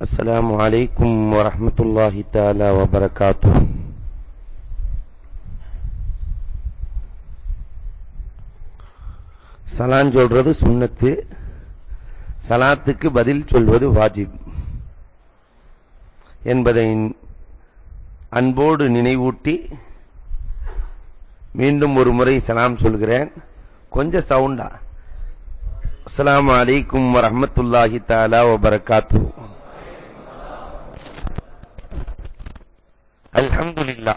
السلام عليكم ورحمة الله تعالى وبركاته சலான் சொல்றது சுன்னத்து சலாத்துக்கு பதில் சொல்வது வாஜிப் என்பதை அன்போடு நினைவூட்டி மீண்டும் ஒரு முறை சலாம் சொல்கிறேன் கொஞ்சம் சவுண்டா السلام عليكم ورحمة الله تعالى وبركاته. الحمد لله.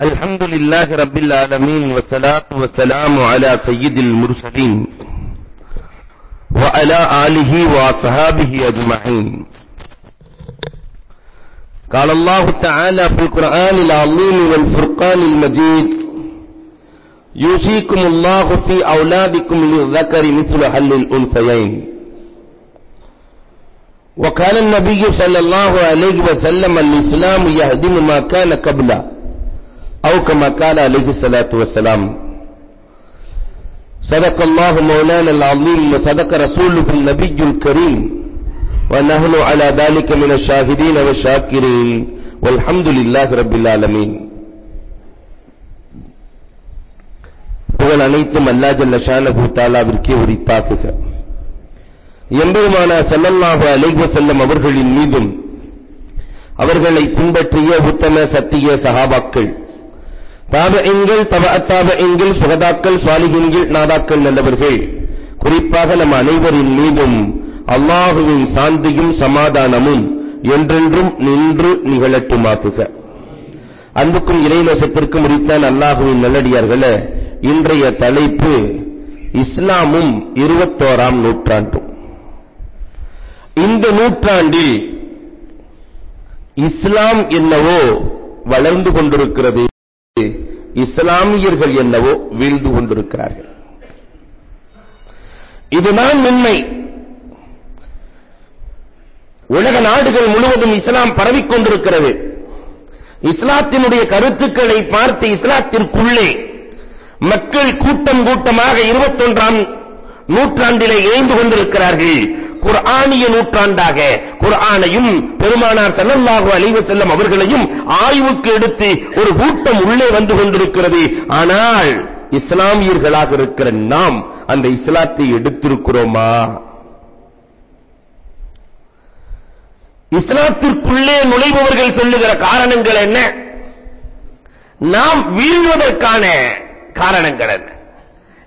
الحمد لله رب العالمين والصلاة والسلام على سيد المرسلين وعلى آله وأصحابه أجمعين. قال الله تعالى في القرآن العظيم والفرقان المجيد يوصيكم الله في أولادكم للذكر مثل حل الأنثيين. وقال النبي صلى الله عليه وسلم الإسلام يهدم ما كان قبله أو كما قال عليه الصلاة والسلام. صدق الله مولانا العظيم وصدق رسوله النبي الكريم. ونحن على ذلك من الشاهدين والشاكرين. والحمد لله رب العالمين. அனைத்தும் அல்லா ஜல்ல ஷானஹு தாலாவிற்கே உரித்தாக்குக எம்பெருமான ஸல்லல்லாஹு அலைஹி செல்லம் அவர்களின் மீதும் அவர்களை பின்பற்றிய உத்தம சத்திய சஹாபாக்கள் தாபஎங்கள் தப தாபஎங்கள் சுகதாக்கள் சாலிஹீன்கள் நாதாக்கள் நல்லவர்கள் குறிப்பாக நம் அனைவரின் மீதும் அல்லாஹுவின் சாந்தியும் சமாதானமும் என்றென்றும் நின்று நிகழட்டுமாக்குக. அன்புக்கும் இறைநேசத்திற்கும் உரித்தான் அல்லாஹுவின் நல்லடியார்களே இன்றைய தலைப்பு இஸ்லாமும் இருபத்தோராம் நூற்றாண்டும் இந்த நூற்றாண்டில் இஸ்லாம் என்னவோ வளர்ந்து கொண்டிருக்கிறது இஸ்லாமியர்கள் என்னவோ வீழ்ந்து கொண்டிருக்கிறார்கள். இதுதான் உண்மை. உலக நாடுகள் முழுவதும் இஸ்லாம் பரவிக் கொண்டிருக்கிறது. இஸ்லாத்தினுடைய கருத்துக்களை பார்த்து இஸ்லாத்திற்குள்ளே மக்கள் கூட்டம் கூட்டமாக இருபத்தொன்றாம் நூற்றாண்டிலே இணைந்து கொண்டிருக்கிறார்கள். குர்ஆனிய நூற்றாண்டாக குர்ஆனையும் பெருமானார் ஸல்லல்லாஹு அலைஹி வஸல்லம் அவர்களையும் ஆய்வுக்கு எடுத்து ஒரு கூட்டம் உள்ளே வந்து கொண்டிருக்கிறது. ஆனால் இஸ்லாமியர்களாக இருக்கிற நாம் அந்த இஸ்லாத்தை எடுத்திருக்கிறோமா? இஸ்லாத்திற்குள்ளே நுழைபவர்கள் சொல்லுகிற காரணங்கள் என்ன? நாம் வீழ்வதற்கான காரணங்கள் என்ன?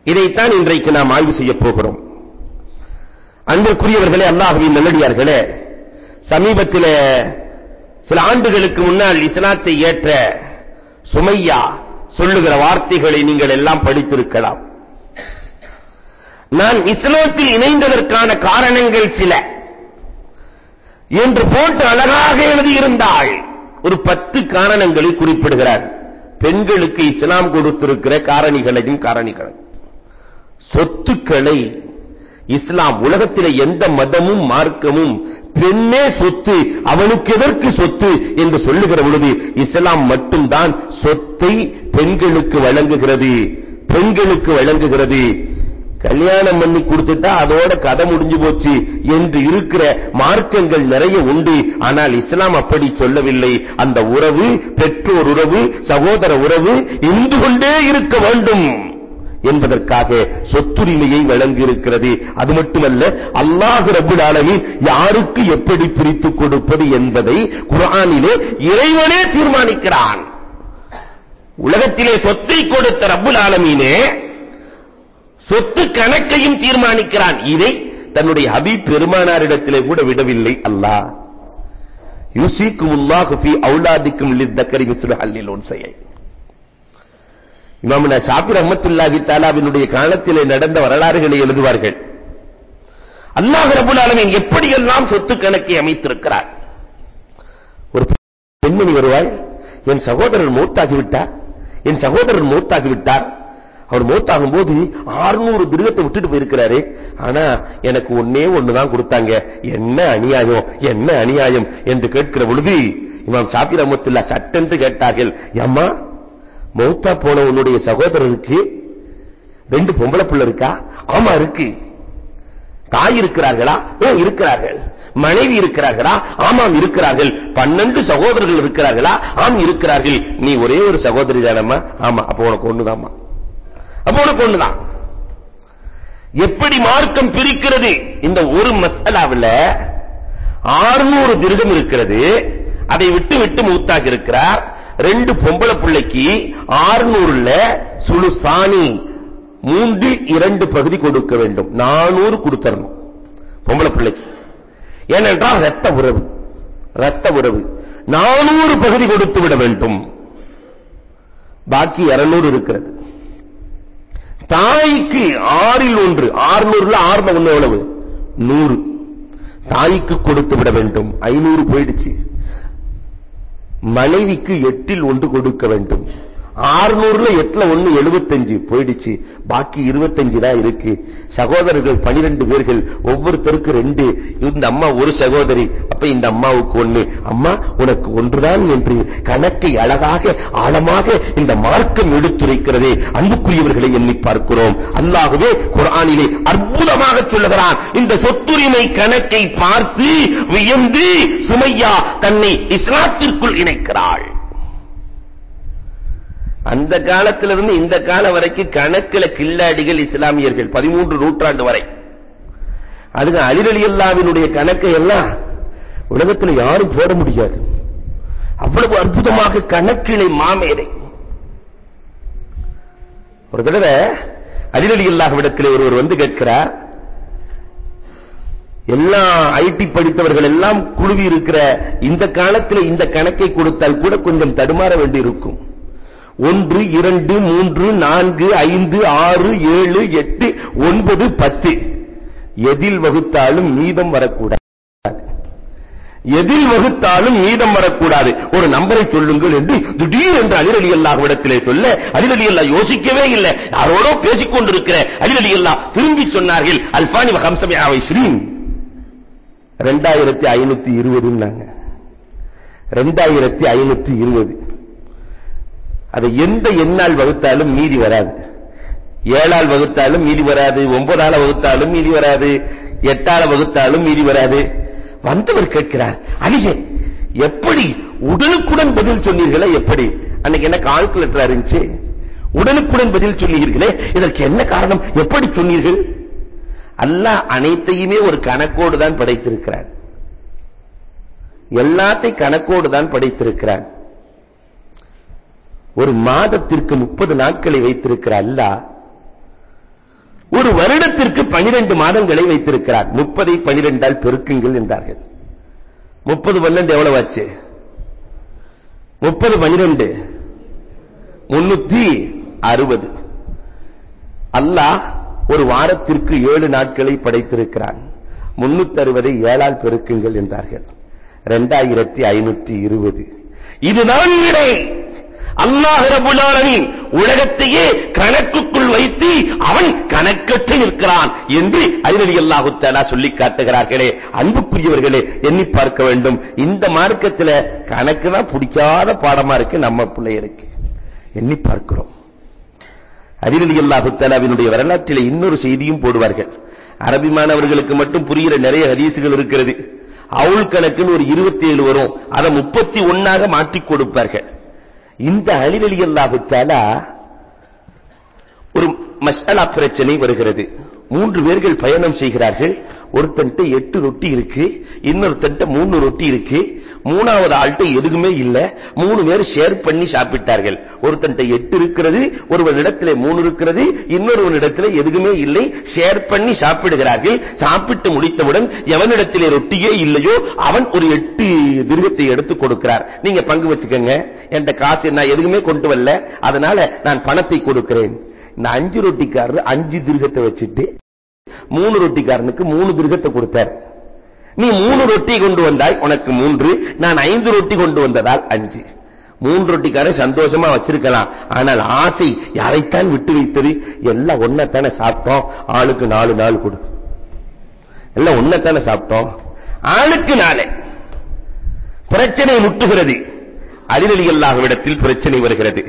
இதைத்தான் இன்றைக்கு நாம் ஆய்வு செய்ய போகிறோம். அன்பிற்குரியவர்களே அல்லாஹுவின் நல்லடியார்களே சமீபத்தில் சில ஆண்டுகளுக்கு முன்னால் இஸ்லாத்தை ஏற்ற சுமையா சொல்லுகிற வார்த்தைகளை நீங்கள் எல்லாம் படித்திருக்கலாம். நான் இஸ்லாத்தில் இணைந்ததற்கான காரணங்கள் சில. என்று போட்டு அழகாக எழுதியிருந்தாள். ஒரு பத்து காரணங்களை குறிப்பிடுகிறார். பெண்களுக்கு இஸ்லாம் கொடுத்திருக்கிற காரணிகளையும் காரணிகளையும் சொத்துக்களை இஸ்லாம் உலகத்திலே எந்த மதமும் மார்க்கமும் பெண்ணே சொத்து அவனுக்கு எதற்கு சொத்து என்று சொல்லுகிற பொழுது இஸ்லாம் மட்டும்தான் சொத்தை பெண்களுக்கு வழங்குகிறது பெண்களுக்கு வழங்குகிறது. கல்யாணம் பண்ணி கொடுத்துட்டா அதோட கதை முடிஞ்சு போச்சு என்று இருக்கிற மார்க்கங்கள் நிறைய உண்டு. ஆனால் இஸ்லாம் அப்படி சொல்லவில்லை. அந்த உறவு பெற்றோர் உறவு சகோதர உறவு இருந்து கொண்டே இருக்க வேண்டும் என்பதற்காக சொத்துரிமையை வழங்கியிருக்கிறது. அது மட்டுமல்ல அல்லாஹ் ரபுல் ஆலமீன் யாருக்கு எப்படி பிரித்து கொடுப்பது என்பதை குரானிலே இறைவனே தீர்மானிக்கிறான். உலகத்திலே சொத்தை கொடுத்த ரபுல் ஆலமீனே சொத்து கணக்கையும் தீர்மானிக்கிறான். இதை தன்னுடைய ஹபீப் பெருமானாரிடத்திலே கூட விடவில்லை. அல்லாஹ் யுசிக்குமுல்லாஹு ஃபீ அவுலாதிக்கும் லித்தக்கரி மிஸ்ரு ஹல்லில் உன்சையை இமாமுனா ஷாஃபி ரஹ்மத்துல்லாஹி தஆலாவினுடைய காலத்திலே நடந்த வரலாறுகளை எழுதுவார்கள். அல்லாஹ் ரப்பல் ஆலமீன் எப்படியெல்லாம் சொத்து கணக்கை அமைத்திருக்கிறார்? ஒரு பெண்மணி வருவாள் என் சகோதரர் மூத்தாகி விட்டார் என் சகோதரர் மூத்தாகி விட்டார் அவர் மூத்தாகும் போது 600 திருகத்தை விட்டுட்டு போயிருக்கிறாரு. ஆனா எனக்கு ஒன்னே ஒண்ணுதான் கொடுத்தாங்க. என்ன அநியாயம்? என்ன அநியாயம்? என்று கேட்கிற பொழுது இமாம் ஷாஃபி ரஹ்மத்துல்லா சட்டென்று கேட்டார்கள். அம்மா மௌத்தா போன உன்னுடைய சகோதரருக்கு ரெண்டு பொம்பளை பிள்ளை இருக்கா? ஆமா இருக்கு. தாய் இருக்கிறார்களா? ஓ இருக்கிறார்கள். மனைவி இருக்கிறார்களா? ஆமாம் இருக்கிறார்கள். பன்னெண்டு சகோதரர்கள் இருக்கிறார்களா? ஆம் இருக்கிறார்கள். நீ ஒரே ஒரு சகோதரி தானம்மா? ஆமா அப்ப உனக்கு ஒண்ணுதாம்மா. அப்ப உனக்கு ஒண்ணுதான். எப்படி மார்க்கம் பிரிக்கிறது? இந்த ஒரு மசாலாவில் ஆறுநூறு திருகம் இருக்கிறது. அதை விட்டு விட்டு மூத்தாக இருக்கிறார். ரெண்டு பொம்பளை பிள்ளைக்கு ஆறுநூறுல சுழுசாணி மூன்று இரண்டு பகுதி கொடுக்க வேண்டும். நானூறு கொடுத்தரணும் பொம்பளை பிள்ளைக்கு. ஏனென்றால் ரத்த உறவு ரத்த உறவு. நானூறு பகுதி கொடுத்து விட வேண்டும். பாக்கி இருநூறு இருக்கிறது. தாய்க்கு ஆறில் ஒன்று. ஆறுநூறுல ஆறுல ஒண்ணு எவ்வளவு? நூறு. தாய்க்கு கொடுத்து விட வேண்டும். ஐநூறு போயிடுச்சு. மனைவிக்கு எட்டில் ஒன்று கொடுக்க வேண்டும். ஆறுநூறுல எட்டுல ஒண்ணு எழுபத்தஞ்சு போயிடுச்சு. பாக்கி இருபத்தஞ்சு தான் இருக்கு. சகோதரர்கள் பனிரெண்டு பேர்கள் ஒவ்வொருத்தருக்கு ரெண்டு. இந்த அம்மா ஒரு சகோதரி அப்ப இந்த அம்மாவுக்கு ஒண்ணு. அம்மா உனக்கு ஒன்றுதான் என்று கணக்கை அழகாக ஆழமாக இந்த மார்க்கம் எடுத்துரைக்கிறதே அன்புக்குரியவர்களை எண்ணி பார்க்கிறோம். அல்லாகவே குரானிலே அற்புதமாக சொல்லுகிறான். இந்த சொத்துரிமை கணக்கை பார்த்து வியந்து சுமையா தன்னை இஸ்லாத்திற்குள் இணைக்கிறாள். அந்த காலத்திலிருந்து இந்த காலம் வரைக்கும் கணக்கில கில்லாடிகள் இஸ்லாமியர்கள் பதிமூன்று நூற்றாண்டு வரை. அதுக்கு அலிரலி அல்லாவினுடைய கணக்கை எல்லாம் உலகத்தில் யாரும் போட முடியாது. அவ்வளவு அற்புதமாக கணக்கிலை மாமேதை. ஒரு தடவை அலிரலி அல்லாஹ்விடத்தில் ஒருவர் வந்து கேட்கிறார் எல்லா ஐடி படித்தவர்கள் எல்லாம் குழுவி இருக்கிற இந்த காலத்தில் இந்த கணக்கை கொடுத்தால் கூட கொஞ்சம் தடுமாற வேண்டி இருக்கும் ஒன்று இரண்டு மூன்று நான்கு ஐந்து ஆறு ஏழு எட்டு ஒன்பது பத்து. எதில் வகுத்தாலும் மீதம் வரக்கூடாது. எதில் வகுத்தாலும் மீதம் வரக்கூடாது. ஒரு நம்பரை சொல்லுங்கள் என்று திடீர் என்று அலிரலி அல்லாஹ்விடத்திலே சொல்ல அலிரலி அல்லா யோசிக்கவே இல்லை. யாரோடோ பேசிக் கொண்டிருக்கிற அலிரலி அல்லா திரும்பி சொன்னார்கள் அல்பானி ஹம்சமியாவை ஸ்ரீம் ரெண்டாயிரத்தி ஐநூத்தி இருபதுன்னாங்க. ரெண்டாயிரத்தி ஐநூத்தி இருபது. அதை எந்த எண்ணால் வகுத்தாலும் மீதி வராது. ஏழால் வகுத்தாலும் மீதி வராது ஒன்பதால வகுத்தாலும் மீதி வராது எட்டால வகுத்தாலும் மீதி வராது. வந்தவர் கேட்கிறார் அடியே எப்படி உடனுக்குடன் பதில் சொன்னீர்களே எப்படி? அன்னைக்கு என்ன கால்குலேட்டர் இருந்துச்சு. உடனுக்குடன் பதில் சொன்னீர்களே இதற்கு என்ன காரணம்? எப்படி சொன்னீர்கள்? அல்லாஹ் அனைத்தையுமே ஒரு கணக்கோடு தான் படைத்திருக்கிறான் எல்லாத்தையும் கணக்கோடு தான் படைத்திருக்கிறார். ஒரு மாதத்திற்கு முப்பது நாட்களை வைத்திருக்கிற அல்லாஹ் ஒரு வருடத்திற்கு பனிரெண்டு மாதங்களை வைத்திருக்கிறார். முப்பதை பனிரெண்டால் பெருக்குங்கள் என்றார்கள். முப்பது பன்னெண்டு எவ்வளவு ஆச்சு முப்பது பனிரெண்டு. முன்னூத்தி அறுபது. அல்லாஹ் ஒரு வாரத்திற்கு ஏழு நாட்களை படைத்திருக்கிறான். முன்னூத்தி அறுபதை ஏழால் பெருக்குங்கள் என்றார்கள். ரெண்டாயிரத்தி ஐநூத்தி இருபது. இதுதான் விடை அல்லாஹ் ரபுல் ஆலமீன் உலகத்தையே கணக்குக்குள் வைத்து அவன் கணக்கற்று நிற்கிறான் என்று அலி அல்லாஹு தஆலா சொல்லி காட்டுகிறார்களே. அன்புக்குரியவர்களே எண்ணி பார்க்க வேண்டும். இந்த மார்க்கத்துல கணக்கு தான் பிடிக்காத பாடமா இருக்கு நம்ம பிள்ளைகளுக்கு எண்ணி பார்க்கிறோம். அலி அல்லாஹு தஆலாவினுடைய வரலாற்றிலே இன்னொரு செய்தியும் போடுவார்கள். அரபி மாணவர்களுக்கு மட்டும் புரிகிற நிறைய ஹதீசுகள் இருக்கிறது. அவுல் கணக்குன்னு ஒரு 27 வரும். அதை 31 ஆக மாற்றி கொடுப்பார்கள். இந்த அலிரலி அல்லாஹு ஒரு மஸ்அலா பிரச்சனை வருகிறது. மூன்று பேர்கள் பயணம் செய்கிறார்கள். ஒருத்தன்ட்ட எட்டு ரொட்டி இருக்கு இன்னொருத்தன்ட்ட மூணு ரொட்டி இருக்கு. மூணாவது ஆள்கிட்ட எதுவுமே இல்ல. மூணு பேர் ஷேர் பண்ணி சாப்பிட்டார்கள். ஒருத்தன்ட்ட எட்டு இருக்கிறது ஒருவனிடத்திலே மூணு இருக்கிறது இன்னொருவனிடத்திலே எதுவுமே இல்லை. ஷேர் பண்ணி சாப்பிடுகிறார்கள். சாப்பிட்டு முடித்தவுடன் எவனிடத்திலே ரொட்டியே இல்லையோ அவன் ஒரு எட்டு திருகத்தை எடுத்து கொடுக்கிறார். நீங்க பங்கு வச்சுக்கோங்க. என்கிட்ட காசு நான் எதுவுமே கொண்டு வரல. அதனால நான் பணத்தை கொடுக்கிறேன். இந்த அஞ்சு ரொட்டிக்காரர் அஞ்சு திருகத்தை வச்சுட்டு மூணு ரொட்டிக்காரனுக்கு மூணு திருகத்தை கொடுத்தார். நீ மூணு ரொட்டி கொண்டு வந்தாய் உனக்கு மூன்று. நான் ஐந்து ரொட்டி கொண்டு வந்ததால் அஞ்சு. மூன்று ரொட்டிக்காரன் சந்தோஷமா வச்சிருக்கலாம். ஆனால் ஆசை யாரைத்தான் விட்டு வைத்தது? எல்லாம் ஒன்னத்தானே சாப்பிட்டோம். ஆளுக்கு நாலு நாள் கொடு. எல்லாம் ஒன்னத்தானே சாப்பிட்டோம். ஆளுக்கு நாளே பிரச்சனை முட்டுகிறது. அலிரலி இடத்தில் பிரச்சனை வருகிறது.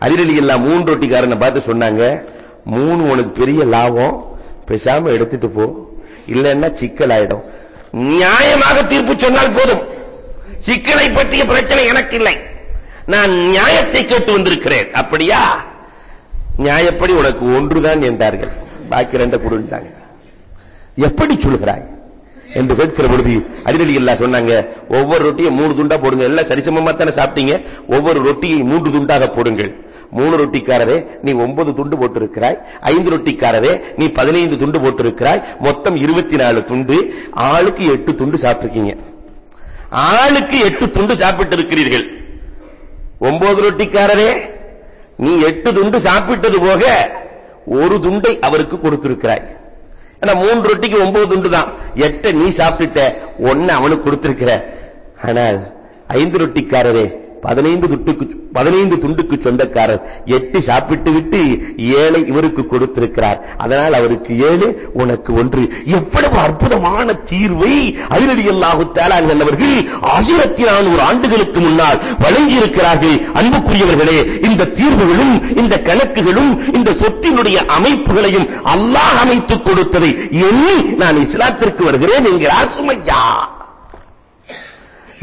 அலிரலி அல்லாஹ் மூன்று ரொட்டிக்காரனை பார்த்து சொன்னாங்க மூணு உனக்கு பெரிய லாபம். பேசாம எடுத்துட்டு போ. இல்லைன்னா சிக்கல் ஆயிடும் நியாயமாக தீர்ப்பு சொன்னால் போதும். சிக்கலை பற்றிய பிரச்சனை எனக்கு இல்லை. நான் நியாயத்தை கேட்டு வந்திருக்கிறேன். அப்படியா? நியாயப்படி உனக்கு ஒன்றுதான் என்றார்கள். பாக்கி ரெண்ட கொடுத்தாங்க எப்படி சொல்கிறாய்? என்று கேட்கிற பொழுது அறிவெளி எல்லாம் சொன்னாங்க ஒவ்வொரு ரொட்டியை மூணு துண்டா போடுங்க. எல்லாம் சரிசமமா தானே சாப்பிட்டீங்க? ஒவ்வொரு ரொட்டியை மூன்று துண்டாக போடுங்கள். மூணு ரொட்டிக்காரரே நீ ஒன்பது துண்டு போட்டிருக்கிறாய். ஐந்து ரொட்டிக்காரரே நீ பதினைந்து துண்டு போட்டிருக்கிறாய். மொத்தம் இருபத்தி நாலு துண்டு. ஆளுக்கு எட்டு துண்டு சாப்பிட்டிருக்கீங்க. ஆளுக்கு எட்டு துண்டு சாப்பிட்டு இருக்கிறீர்கள் ஒன்பது ரொட்டிக்காரரே நீ எட்டு துண்டு சாப்பிட்டது போக ஒரு துண்டை அவருக்கு கொடுத்திருக்கிறாய். ஆனா மூன்று ரொட்டிக்கு ஒன்பது துண்டு தான் எட்ட நீ சாப்பிட்டுட்ட ஒன்னு அவனுக்கு கொடுத்திருக்கிற. ஆனால் ஐந்து ரொட்டிக்காரரே பதினைந்து துட்டுக்கு பதினைந்து துண்டுக்கு சொந்தக்காரர் எட்டு சாப்பிட்டு விட்டு ஏழை இவருக்கு கொடுத்திருக்கிறார். அதனால் அவருக்கு ஏழு உனக்கு ஒன்று. எவ்வளவு அற்புதமான தீர்வை அதிரடி அல்லாஹு அவர்கள் ஆயிரத்தி நானூறு ஆண்டுகளுக்கு முன்னால் வழங்கியிருக்கிறார்கள். அன்புக்குரியவர்களே இந்த தீர்வுகளும் இந்த கணக்குகளும் இந்த சொத்தினுடைய அமைப்புகளையும் அல்லாஹ் அமைத்துக் கொடுத்ததை எண்ணி நான் இஸ்லாத்திற்கு வருகிறேன் என்கிறார் சுமையா.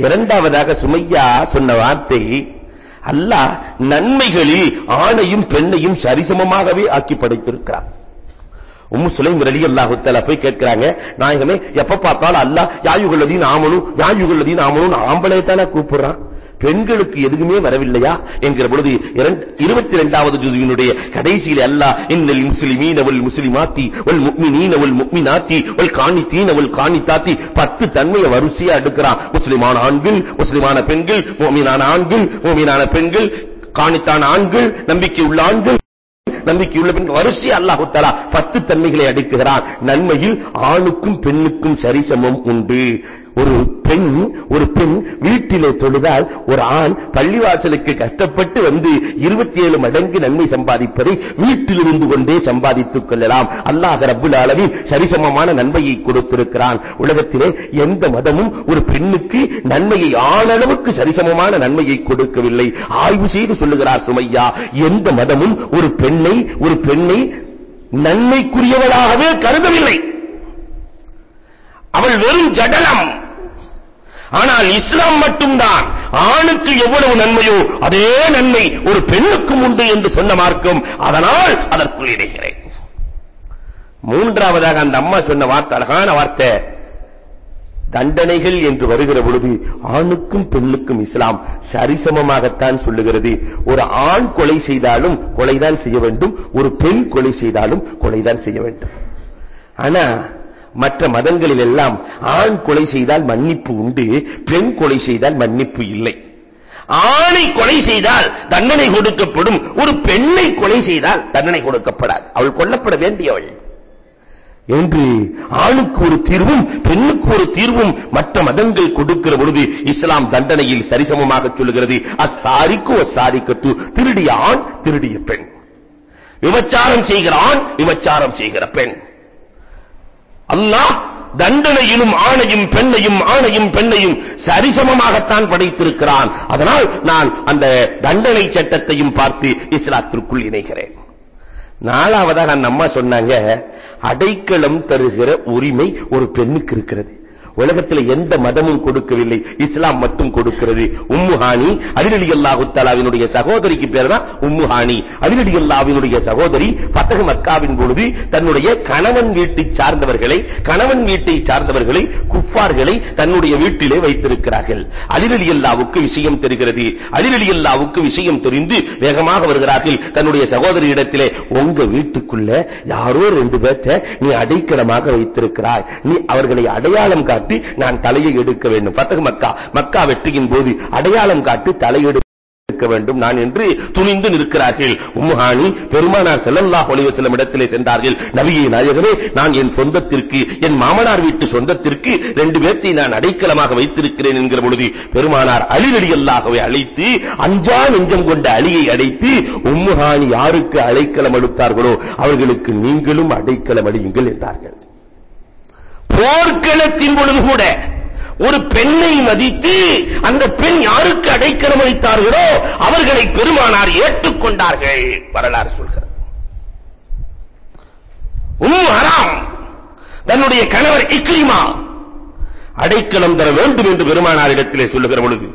இரண்டாவதாக சுமையா சொன்ன வார்த்தை அல்லாஹ் நன்மைகளில் ஆணையும் பெண்ணையும் சரிசமமாகவே ஆக்கி படைத்திருக்கிறார் உம்மு சுலைம் ரலியல்லாஹு தஆலா போய் கேட்கறாங்க நாயகமே எப்ப பார்த்தாலும் அல்லாஹ் யாயுகல்லதீன் ஆமனு யாயுகல்லதீன் ஆமனு ஆம்பளை தானே கூப்பிடுறான். பெண்களுக்கு எதுவுமே வரவில்லையா என்கிற பொழுது இருபத்தி இரண்டாவது ஜுசுவினுடைய கடைசியில் அல்லா இன்னல் முஸ்லிமீன வல் முஸ்லிமாத்தி வல் முக்மினீன வல் முக்மினாத்தி வல் காணித்தீன வல் காணித்தாத்தி பத்து தன்மையை வரிசையா எடுக்கிறான். முஸ்லிமான ஆண்கள் முஸ்லிமான பெண்கள் மோமினான ஆண்கள் மோமினான பெண்கள் காணித்தான ஆண்கள் நம்பிக்கை உள்ள ஆண்கள் நம்பிக்கையுள்ள பெண் வரிசை அல்லாஹு தலா பத்து தன்மைகளை அடுக்குகிறான் நன்மையில் ஆணுக்கும் பெண்ணுக்கும் சரிசமம் உண்டு. ஒரு பெண் ஒரு பெண் வீட்டிலே தொழுதால் ஒரு ஆண் பள்ளிவாசலுக்கு கஷ்டப்பட்டு வந்து இருபத்தி ஏழு மடங்கு நன்மை சம்பாதிப்பதை வீட்டில் இருந்து கொண்டே சம்பாதித்துக் கொள்ளலாம். அல்லாஹ் ரப்புல் ஆலமீன் சரிசமமான நன்மையை கொடுத்திருக்கிறான். உலகத்திலே எந்த மதமும் ஒரு பெண்ணுக்கு நன்மையை ஆளளவுக்கு சரிசமமான நன்மையை கொடுக்கவில்லை. ஆய்வு செய்து சொல்லுகிறார் சுமையா எந்த மதமும் ஒரு பெண்ணை ஒரு பெண்ணை நன்மைக்குரியவளாகவே கருதவில்லை. அவள் வெறும் ஜடலம். ஆனால் இஸ்லாம் மட்டும்தான். ஆணுக்கு எவ்வளவு நன்மையோ அதே நன்மை ஒரு பெண்ணுக்கும் உண்டு என்று சொன்ன மார்க்கம். அதனால் அதற்குள் இணைகிறேன். மூன்றாவதாக அந்த அம்மா சொன்ன வார்த்தை அழகான வார்த்தை. தண்டனைகள் என்று வருகிற பொழுது ஆணுக்கும் பெண்ணுக்கும் இஸ்லாம் சரிசமமாகத்தான் சொல்லுகிறது. ஒரு ஆண் கொலை செய்தாலும் கொலைதான் செய்ய வேண்டும் ஒரு பெண் கொலை செய்தாலும் கொலைதான் செய்ய வேண்டும். ஆனா மற்ற மதங்களில் எல்லாம் ஆண் கொலை செய்தால் மன்னிப்பு உண்டு பெண் கொலை செய்தால் மன்னிப்பு இல்லை. ஆணை கொலை செய்தால் தண்டனை கொடுக்கப்படும் ஒரு பெண்ணை கொலை செய்தால் தண்டனை கொடுக்கப்படாது. அவள் கொல்லப்பட வேண்டியவள். என்று ஆணுக்கு ஒரு தீர்வும் பெண்ணுக்கு ஒரு தீர்வும் மற்ற மதங்கள் கொடுக்கிற பொழுது இஸ்லாம் தண்டனையில் சரிசமமாக சொல்லுகிறது. அசாரிக்கு அசாரிக்கத்து திருடிய ஆண் திருடிய பெண். விபச்சாரம் செய்கிற ஆண் விபச்சாரம் செய்கிற பெண். அல்லாஹ் தண்டனையிலும் ஆணையும் பெண்ணையும் ஆணையும் பெண்ணையும் சரிசமமாகத்தான் படைத்திருக்கிறான். அதனால் நான் அந்த தண்டனை சட்டத்தையும் பார்த்து இஸ்லாத்திற்குள் இணைகிறேன். நாலாவதாக அந்த அம்மா சொன்னாங்க அடைக்கலம் தருகிற உரிமை ஒரு பெண்ணுக்கு இருக்கிறது. உலகத்தில் எந்த மதமும் கொடுக்கவில்லை. இஸ்லாம் மட்டும் கொடுக்கிறது. உம்முஹானி அதிரடி அல்லாஹு தலாவினுடைய சகோதரிக்கு பேர் தான் உம்முஹானி அதிரடி அல்லாவினுடைய சகோதரி பத்தக மக்காவின் பொழுது தன்னுடைய கணவன் வீட்டை சார்ந்தவர்களை கணவன் வீட்டை சார்ந்தவர்களை குஃபார்களை தன்னுடைய வீட்டிலே வைத்திருக்கிறார்கள். அதிரடி அல்லாவுக்கு விஷயம் தெரிகிறது. அதிரடி அல்லாவுக்கு விஷயம் தெரிந்து வேகமாக வருகிறார்கள். தன்னுடைய சகோதரி இடத்திலே உங்க வீட்டுக்குள்ள யாரோ ரெண்டு பேர்த்த நீ அடைக்கலமாக வைத்திருக்கிறாய். நீ அவர்களை அடையாளம் காட்டி காட்டி நான் தலையை எடுக்க வேண்டும். பத்தக மக்கா. மக்கா வெற்றியின் போது அடையாளம் காட்டி தலையெடு இருக்க வேண்டும். நான் என்று துணிந்து நிற்கிறார்கள். உம்முஹானி பெருமானார் செல்லல்லாஹ் அலைஹி வஸல்லம் இடத்திலே சென்றார்கள். நபியை நாயகமே நான் என் சொந்தத்திற்கு என் மாமனார் வீட்டு சொந்தத்திற்கு ரெண்டு பேர்த்தை நான் அடைக்கலமாக வைத்திருக்கிறேன் என்கிற பொழுது பெருமானார் அலி ரலியல்லாஹுவை அழைத்து அஞ்சா நெஞ்சம் கொண்ட அழியை அடைத்து உம்முஹானி யாருக்கு அடைக்கலம் அளித்தார்களோ அவர்களுக்கு நீங்களும் அடைக்கலம் அளியுங்கள் என்றார்கள். போர்க்களத்தின் பொழுது கூட ஒரு பெண்ணை மதித்து அந்த பெண் யாருக்கு அடைக்கலம் வைத்தார்களோ அவர்களை பெருமானார் ஏற்றுக்கொண்டார்கள். வரலாறு சொல்கிறது. உம் ஹராம். தன்னுடைய கணவர் இக்ரிமா அடைக்கலம் தர வேண்டும் என்று பெருமானாரிடத்திலே சொல்லுகிற பொழுது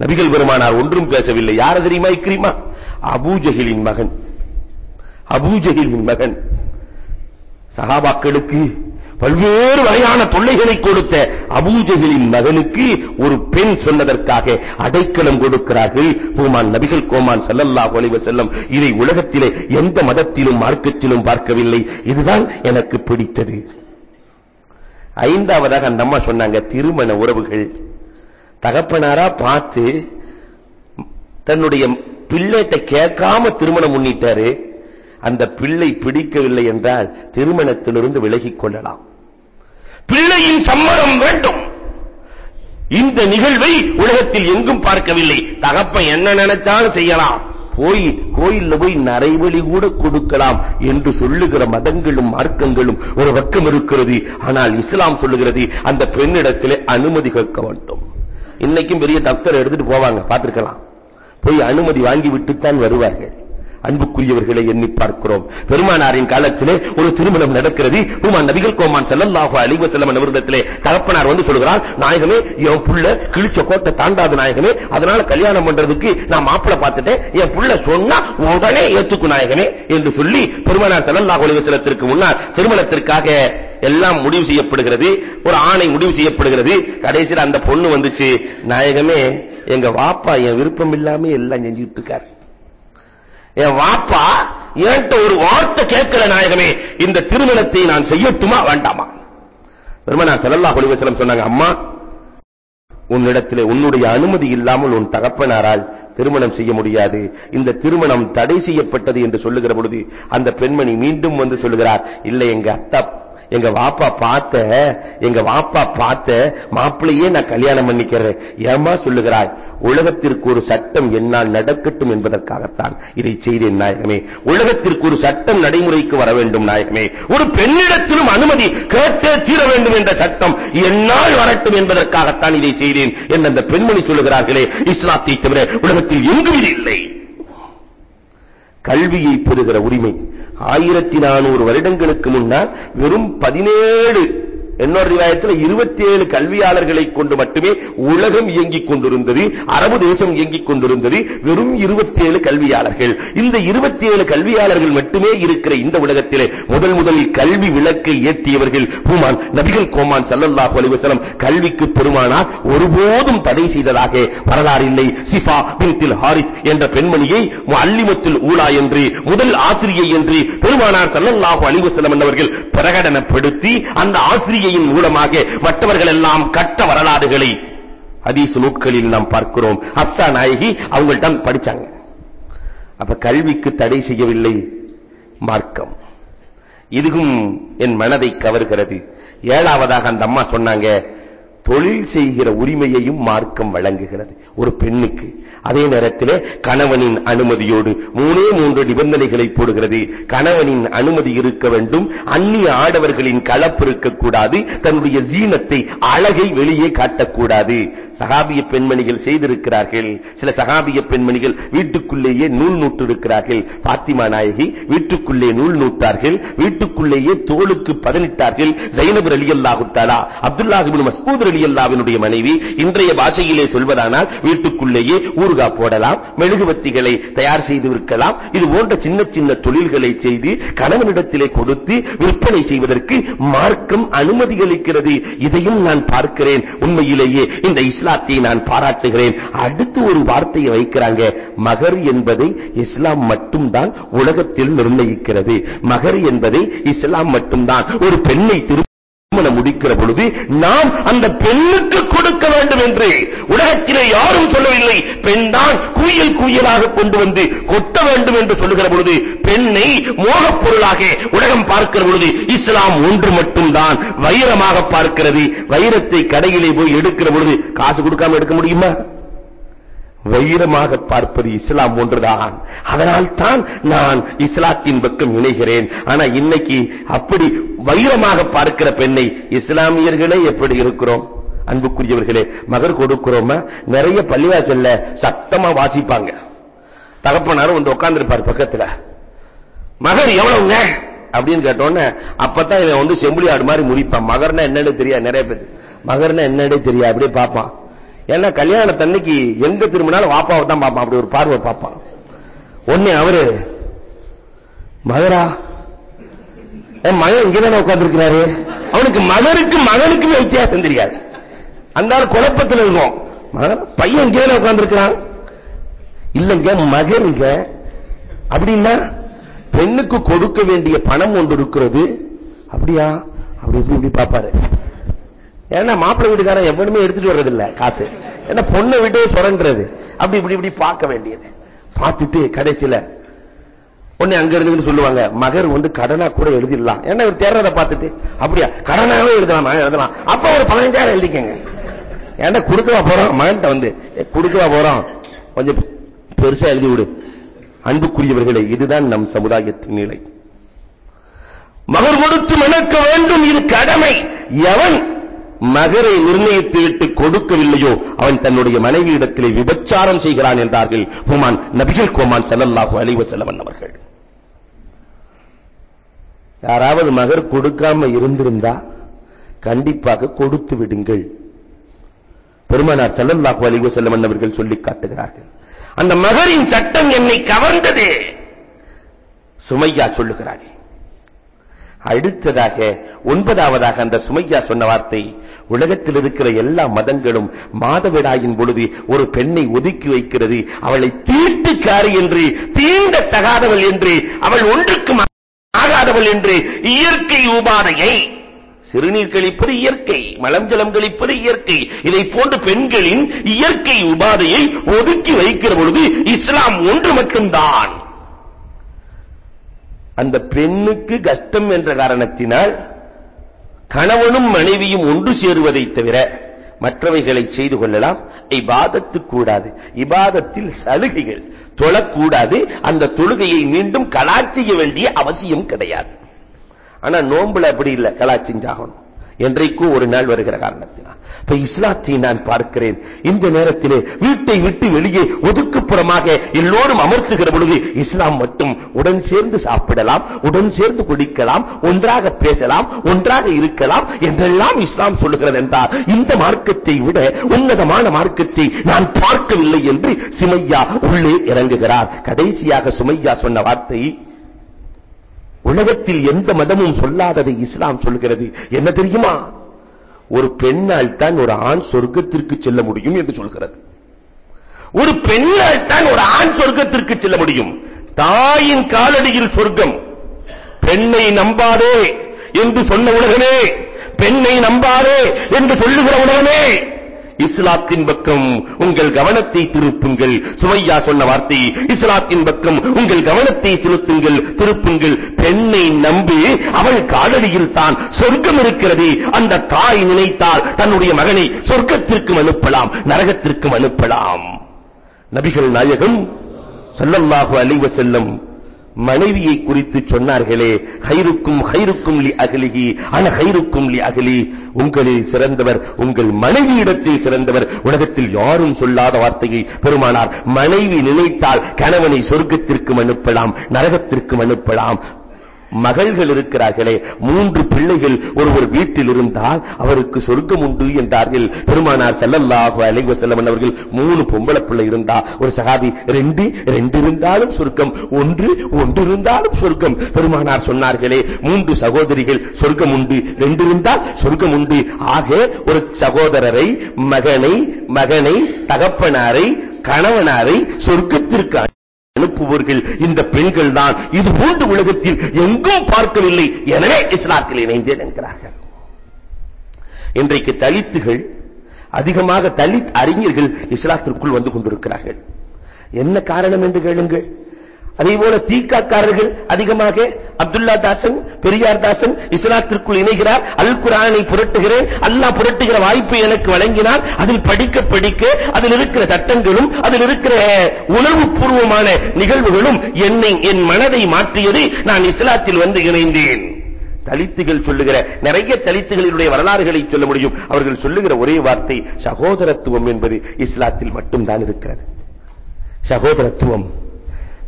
நபிகள் பெருமானார் ஒன்றும் பேசவில்லை. யார் தெரியுமா இக்ரிமா? அபூஜஹிலின் மகன். அபூஜஹிலின் மகன். சகாபாக்களுக்கு பல்வேறு வகையான தொல்லைகளை கொடுத்த அபூஜஹிலின் மகனுக்கு ஒரு பெண் சொன்னதற்காக அடைக்கலம் கொடுக்கிறார்கள். பூமான் நபிகள் கோமான் ஸல்லல்லாஹு அலைஹி வஸல்லம் இதை உலகத்திலே எந்த மதத்திலும் மார்க்கத்திலும் பார்க்கவில்லை. இதுதான் எனக்கு பிடித்தது. ஐந்தாவதாக அந்த அம்மா சொன்னாங்க திருமண உறவுகள். தகப்பனாரா பார்த்து தன்னுடைய பிள்ளைகிட்ட கேட்காம திருமணம் முன்னிட்டாரு அந்த பிள்ளை பிடிக்கவில்லை என்றால் திருமணத்திலிருந்து விலகிக் கொள்ளலாம். பிள்ளையின் சம்மதம் வேண்டும். இந்த நிகழ்வை உலகத்தில் எங்கும் பார்க்கவில்லை. தகப்பன் என்ன நினைச்சாலும் செய்யலாம். போய் கோயில்ல போய் நரைவழி கூட கொடுக்கலாம் என்று சொல்லுகிற மதங்களும் மார்க்கங்களும் ஒரு பக்கம் இருக்கிறது. ஆனால் இஸ்லாம் சொல்லுகிறது அந்த பெண்ணிடத்திலே அனுமதி கேட்க வேண்டும். இன்னைக்கும் பெரிய தப்தர் எடுத்துட்டு போவாங்க பார்த்திருக்கலாம். போய் அனுமதி வாங்கி விட்டுத்தான் வருவார்கள். அன்புக்குரியவர்களை எண்ணி பார்க்கிறோம். பெருமானாரின் காலத்திலே ஒரு திருமணம் நடக்கிறது. பெருமான் நபிகள் கோமான் செல்லல்லாஹு அலிவ செல்லமன் அவர்களிடத்திலே தகப்பனார் வந்து சொல்கிறார் நாயகமே என் புள்ள கிழிச்ச கோட்டை தாண்டாத நாயகமே அதனால கல்யாணம் பண்றதுக்கு நான் மாப்பிளை பார்த்துட்டேன். என் புள்ள சொன்னா உடனே ஏத்துக்கு நாயகமே என்று சொல்லி பெருமானார் செல்லல்லாஹு அலைஹி வஸல்லத்திற்கு முன்னால் திருமணத்திற்காக எல்லாம் முடிவு செய்யப்படுகிறது. ஒரு ஆணை முடிவு செய்யப்படுகிறது. கடைசியில் அந்த பொண்ணு வந்துச்சு நாயகமே எங்க வாப்பா என் விருப்பம் இல்லாம எல்லாம் செஞ்சுட்டு இருக்காரு. என் வாப்பா என்கிட்ட ஒரு வார்த்தை கேட்கல நாயகமே இந்த திருமணத்தை நான் செய்யட்டுமா வேண்டாமா? பெருமனா ஸல்லல்லாஹு அலைஹி வஸல்லம் சொன்னாங்க அம்மா உன்னிடத்திலே உன்னுடைய அனுமதி இல்லாமல் உன் தகப்பனாரால் திருமணம் செய்ய முடியாது. இந்த திருமணம் தடை செய்யப்பட்டது என்று சொல்லுகிற பொழுது அந்த பெண்மணி மீண்டும் வந்து சொல்லுகிறார் இல்லை எங்க அத்தா எங்க வாப்பா பார்த்த எங்க வாப்பா பார்த்த மாப்பிள்ளையே நான் கல்யாணம் பண்ணிக்கிறேன். ஏமா சொல்லுகிறாய்? உலகத்திற்கு ஒரு சட்டம் என்னால் நடக்கட்டும் என்பதற்காகத்தான் இதை செய்தேன் நாயகமே. உலகத்திற்கு ஒரு சட்டம் நடைமுறைக்கு வர வேண்டும் நாயகமே. ஒரு பெண்ணிடத்திலும் அனுமதி கேட்டே தீர வேண்டும் என்ற சட்டம் என்னால் வரட்டும் என்பதற்காகத்தான் இதை செய்தேன். என்று அந்த பெண்மணி சொல்லுகிறார்களே இஸ்லாத்தை தவிர உலகத்தில் எங்கும் இது இல்லை. கல்வியை பெறுகிற உரிமை. ஆயிரத்தி நானூறு வருடங்களுக்கு முன்னால் வெறும் பதினேழு இன்னொரு ரிவாயத்தில் இருபத்தி ஏழு கல்வியாளர்களை கொண்டு மட்டுமே உலகம் இயங்கிக் கொண்டிருந்தது அரபு தேசம் இயங்கிக் கொண்டிருந்தது வெறும் இருபத்தி ஏழு கல்வியாளர்கள். இந்த இருபத்தி ஏழு கல்வியாளர்கள் மட்டுமே இருக்கிற இந்த உலகத்திலே முதல் முதலில் கல்வி விளக்கை ஏற்றியவர்கள் பூமான் நபிகள் கோமான் ஸல்லல்லாஹு அலைஹி வஸல்லம். கல்விக்கு பெருமானார் ஒருபோதும் தடை செய்ததாக வரலாறு இல்லை. சிஃபா பின்தில் ஹாரிஸ் என்ற பெண்மணியை முஅல்லிமத்துல் ஊலா என்று முதல் ஆசிரியை என்று பெருமானார் ஸல்லல்லாஹு அலைஹி வஸல்லம் அவர்கள் பிரகடனப்படுத்தி அந்த ஆசிரியை ஆசிரியையின் மூலமாக மற்றவர்கள் எல்லாம் கட்ட வரலாறுகளை ஹதீஸ் நூட்களில் நாம் பார்க்கிறோம். அப்சா நாயகி அவங்கள்ட்ட படிச்சாங்க. அப்ப கல்விக்கு தடை செய்யவில்லை மார்க்கம். இதுவும் என் மனதை கவர்கிறது. ஏழாவதாக அந்த அம்மா சொன்னாங்க தொழில் செய்கிற உரிமையையும் மார்க்கம் வழங்குகிறது. ஒரு பெண்ணுக்கு அதே நேரத்திலே கணவனின் அனுமதியோடு மூணே மூன்று நிபந்தனைகளை போடுகிறது. கணவனின் அனுமதி இருக்க வேண்டும். அந்நிய ஆடவர்களின் கலப்பு இருக்கக்கூடாது. தன்னுடைய ஜீனத்தை அழகை வெளியே காட்டக்கூடாது. சகாபிய பெண்மணிகள் செய்திருக்கிறார்கள். சில சகாபிய பெண்மணிகள் வீட்டுக்குள்ளேயே நூல் நூற்று இருக்கிறார்கள் பாத்திமா நாயகி வீட்டுக்குள்ளே நூல் நூற்றார்கள். வீட்டுக்குள்ளேயே தோளுக்கு பதனிட்டார்கள் ஜைனப் அலி அல்லாஹுத்தாலா அப்துல்லாஹ் இப்னு மஸ்ஊத் ரலியல்லாஹுவினுடைய மனைவி இன்றைய பாஷையிலே சொல்வதானால் வீட்டுக்குள்ளேயே ஊர்கா போடலாம் மெழுகுவத்திகளை தயார் செய்து விற்கலாம். இது போன்ற சின்ன சின்ன தொழில்களை செய்து கணவனிடத்திலே கொடுத்து விற்பனை செய்வதற்கு மார்க்கம் அனுமதி அளிக்கிறது. இதையும் நான் பார்க்கிறேன். உண்மையிலேயே இந்த இஸ்லாத்தை நான் பாராட்டுகிறேன். அடுத்து ஒரு வார்த்தையை வைக்கிறாங்க. மகர் என்பதை இஸ்லாம் மட்டும்தான் உலகத்தில் நிர்ணயிக்கிறது. மகர் என்பதை இஸ்லாம் மட்டும்தான். ஒரு பெண்ணை திரு திருமணம் முடிக்கிற பொழுது நாம் அந்த பெண்ணுக்கு கொடுக்க வேண்டும் என்று உலகத்திலே யாரும் சொல்லவில்லை. பெண் தான் குயில் குயிலாக கொண்டு வந்து கொட்ட வேண்டும் என்று சொல்லுகிற பொழுது பெண்ணை மோகப் பொருளாக உலகம் பார்க்கிற பொழுது இஸ்லாம் ஒன்று மட்டும்தான். வைரமாக பார்க்கிறது. வைரத்தை கடையிலே போய் எடுக்கிற பொழுது காசு கொடுக்காம எடுக்க முடியுமா? வைரமாக பார்ப்பது இஸ்லாம் ஒன்றுதான். அதனால் தான் நான் இஸ்லாத்தின் பக்கம் இணைகிறேன். ஆனா இன்னைக்கு அப்படி வைரமாக பார்க்கிற பெண்ணை இஸ்லாமியர்களே எப்படி இருக்கிறோம்? அன்புக்குரியவர்களே மகர் கொடுக்கிறோமா? நிறைய பள்ளிவாசல்ல சத்தமா வாசிப்பாங்க. தகப்பனாரும் வந்து உட்கார்ந்திருப்பார் பக்கத்துல. மகர் எவ்வளவுங்க? அப்படின்னு கேட்டோன்னே அப்பதான் இவன் வந்து செம்புலி ஆடு மாதிரி முடிப்பான் மகர்னா என்னன்னு தெரியாது நிறைய பேர். மகர்னா என்னன்னு தெரியாது அப்படியே பார்ப்பான். ஏன்னா கல்யாணத்தன்னைக்கு எங்க திரும்பினாலும் வாப்பாவை தான் பார்ப்பான். அப்படி ஒரு பார்வை பார்ப்பான். ஒண்ணே அவரு மகரா? என் மகன் இங்கதானே உட்கார்ந்துருக்கிறாரு? அவனுக்கு மகனுக்கு மகனுக்குமே வித்தியாசம் தெரியாது. அந்த ஆள் குழப்பத்தில் இருக்கும். பையன் இங்கதானே உட்கார்ந்துருக்கிறான்? இல்லைங்க மகனுங்க அப்படின்னா பெண்ணுக்கு கொடுக்க வேண்டிய பணம் ஒன்று இருக்கிறது. அப்படியா? அப்படி இப்படி இப்படி பாப்பாரு ஏன்னா மாப்பிள்ளை வீட்டுக்காரன் எவனுமே எடுத்துட்டு வர்றதில்ல காசு. ஏன்னா பொண்ணை விட்டே சுரண்டுறது அப்படி இப்படி இப்படி பார்க்க வேண்டியது. பார்த்துட்டு கடைசியில உடனே அங்க இருந்து சொல்லுவாங்க மகர் வந்து கடனா கூட எழுதிடலாம். ஏன்னா இவர் தேர்றதை பார்த்துட்டு அப்படியா? கடனாவே எழுதலாம் எழுதலாம். அப்ப ஒரு பதினஞ்சாயிரம் எழுதிக்கங்க. ஏன்னா கொடுக்கவா போறோம் மகன்கிட்ட வந்து கொடுக்கவா போறோம் கொஞ்சம் பெருசா எழுதி விடு. அன்புக்குரியவர்களே இதுதான் நம் சமுதாயத்தின் நிலை. மகர் கொடுத்து மணக்க வேண்டும் இது கடமை. எவன் மகரை நிர்ணயித்து விட்டு கொடுக்கவில்லையோ அவன் தன்னுடைய மனைவியிடத்திலே விபச்சாரம் செய்கிறான் என்றார்கள் ஹுமான் நபிகள் கோமான் செல்லல்லாஹு அலைவ செல்லவன் அவர்கள். யாராவது மகர் கொடுக்காம இருந்திருந்தா கண்டிப்பாக கொடுத்து விடுங்கள். பெருமானார் செல்லல்லாஹு அலைவ செல்லவன் அவர்கள் சொல்லி காட்டுகிறார்கள். அந்த மகரின் சட்டம் என்னை கவர்ந்தது. சுமையா சொல்லுகிறார்கள் அடுத்ததாக ஒன்பதாவதாக அந்த சுமையா சொன்ன வார்த்தை உலகத்தில் இருக்கிற எல்லா மதங்களும் மாதவிடாயின் பொழுது ஒரு பெண்ணை ஒதுக்கி வைக்கிறது. அவளை தீட்டுக்காரி என்று தீண்ட தகாதவள் என்று அவள் ஒன்றுக்கும் ஆகாதவள் என்று இயற்கை உபாதையை. சிறுநீர் கழிப்பது இயற்கை மலம் ஜலம் கழிப்பது இயற்கை. இதை போன்ற பெண்களின் இயற்கை உபாதையை ஒதுக்கி வைக்கிற பொழுது இஸ்லாம் ஒன்று மட்டும்தான். அந்த பெண்ணுக்கு கஷ்டம் என்ற காரணத்தினால் கணவனும் மனைவியும் ஒன்று சேருவதை தவிர மற்றவைகளை செய்து கொள்ளலாம். இபாதத்து கூடாது. இபாதத்தில் சலுகைகள் தொழக்கூடாது. அந்த தொழுகையை மீண்டும் கலா செய்ய வேண்டிய அவசியம் கிடையாது. ஆனா நோம்புல அப்படி இல்லை. கலா செஞ்சாகணும். என்றைக்கும் ஒரு நாள் வருகிற காரணத்தினால். இப்ப இஸ்லாத்தை நான் பார்க்கிறேன். இந்த நேரத்திலே வீட்டை விட்டு வெளியே ஒதுக்குப்புறமாக எல்லோரும் அமர்த்துகிற பொழுது இஸ்லாம் மட்டும் உடன் சேர்ந்து சாப்பிடலாம் உடன் சேர்ந்து குடிக்கலாம் ஒன்றாக பேசலாம் ஒன்றாக இருக்கலாம் என்றெல்லாம் இஸ்லாம் சொல்லுகிறது என்றால் இந்த மார்க்கத்தை விட உன்னதமான மார்க்கத்தை நான் பார்க்கவில்லை என்று சிமையா உள்ளே இறங்குகிறார். கடைசியாக சுமையா சொன்ன வார்த்தை உலகத்தில் எந்த மதமும் சொல்லாததை இஸ்லாம் சொல்கிறது. என்ன தெரியுமா? ஒரு பெண்ணால் தான் ஒரு ஆண் சொர்க்கத்திற்கு செல்ல முடியும் என்று சொல்கிறது. ஒரு பெண்ணால் தான் ஒரு ஆண் சொர்க்கத்திற்கு செல்ல முடியும். தாயின் காலடியில் சொர்க்கம். பெண்ணை நம்பாதே என்று சொன்ன உலகமே. பெண்ணை நம்பாதே என்று சொல்லுகிற உலகமே. இஸ்லாத்தின் பக்கம் உங்கள் கவனத்தை திருப்புங்கள். சுமையா சொன்ன வார்த்தை இஸ்லாத்தின் பக்கம் உங்கள் கவனத்தை செலுத்துங்கள் திருப்புங்கள். பெண்ணை நம்பி அவள் காலடியில் தான் சொர்க்கம் இருக்கிறது. அந்த தாய் நினைத்தால் தன்னுடைய மகனை சொர்க்கத்திற்கும் அனுப்பலாம் நரகத்திற்கும் அனுப்பலாம். நபிகள் நாயகம் சல்லல்லாஹு அலைஹி மனைவியை குறித்து சொன்னார்களே ஹைருக்கும் ஹைருக்கும் லி அகலிகி அன ஹைருக்கும் லி அகலி. உங்களில் சிறந்தவர் உங்கள் மனைவியிடத்தில் சிறந்தவர். உலகத்தில் யாரும் சொல்லாத வார்த்தையை பெருமானார் மனைவி நினைத்தால் கணவனை சொர்க்கத்திற்கும் அனுப்பலாம் நரகத்திற்கும் அனுப்பலாம். மகள்கள் இருக்கிறார்களே மூன்று பிள்ளைகள் ஒருவர் வீட்டில் இருந்தால் அவருக்கு சொர்க்கம் உண்டு என்றார்கள். பெருமானார் ஸல்லல்லாஹு அலைஹி வஸல்லம் அவர்கள் மூணு பொம்பளை பிள்ளை இருந்தா ஒரு சகாபி ரெண்டு ரெண்டு இருந்தாலும் சொர்க்கம் ஒன்று ஒன்று இருந்தாலும் சொர்க்கம். பெருமானார் சொன்னார்களே மூன்று சகோதரிகள் சொர்க்கம் உண்டு ரெண்டு இருந்தால் சொர்க்கம் உண்டு. ஆக ஒரு சகோதரரை மகனை மகனை தகப்பனாரை கணவனாரை சொர்க்கத்திற்கு அனுப்புவர்கள். இந்த பெண்கள் தான் இது போன்ற உலகத்தில் எங்கும் பார்க்கவில்லை. எனவே இஸ்லாத்தில் இணைந்தேன் என்கிறார்கள். இன்றைக்கு தலித்துகள் அதிகமாக தலித் அறிஞர்கள் இஸ்லாத்திற்குள் வந்து கொண்டிருக்கிறார்கள். என்ன காரணம் என்று கேளுங்கள். அதே போல தீக்காக்காரர்கள் அதிகமாக அப்துல்லா தாசன் பெரியார் தாசன் இஸ்லாத்திற்குள் இணைகிறார். அல் குரானை புரட்டுகிறேன். அல்லாஹ் புரட்டுகிற வாய்ப்பு எனக்கு வழங்கினால் அதில் படிக்க படிக்க அதில் இருக்கிற சட்டங்களும் அதில் இருக்கிற உணர்வு பூர்வமான நிகழ்வுகளும் என்னை என் மனதை மாற்றியது நான் இஸ்லாத்தில் வந்து இணைந்தேன். தலித்துகள் சொல்லுகிற நிறைய தலித்துகளினுடைய வரலாறுகளை சொல்ல முடியும். அவர்கள் சொல்லுகிற ஒரே வார்த்தை சகோதரத்துவம் என்பது இஸ்லாத்தில் மட்டும்தான் இருக்கிறது. சகோதரத்துவம்.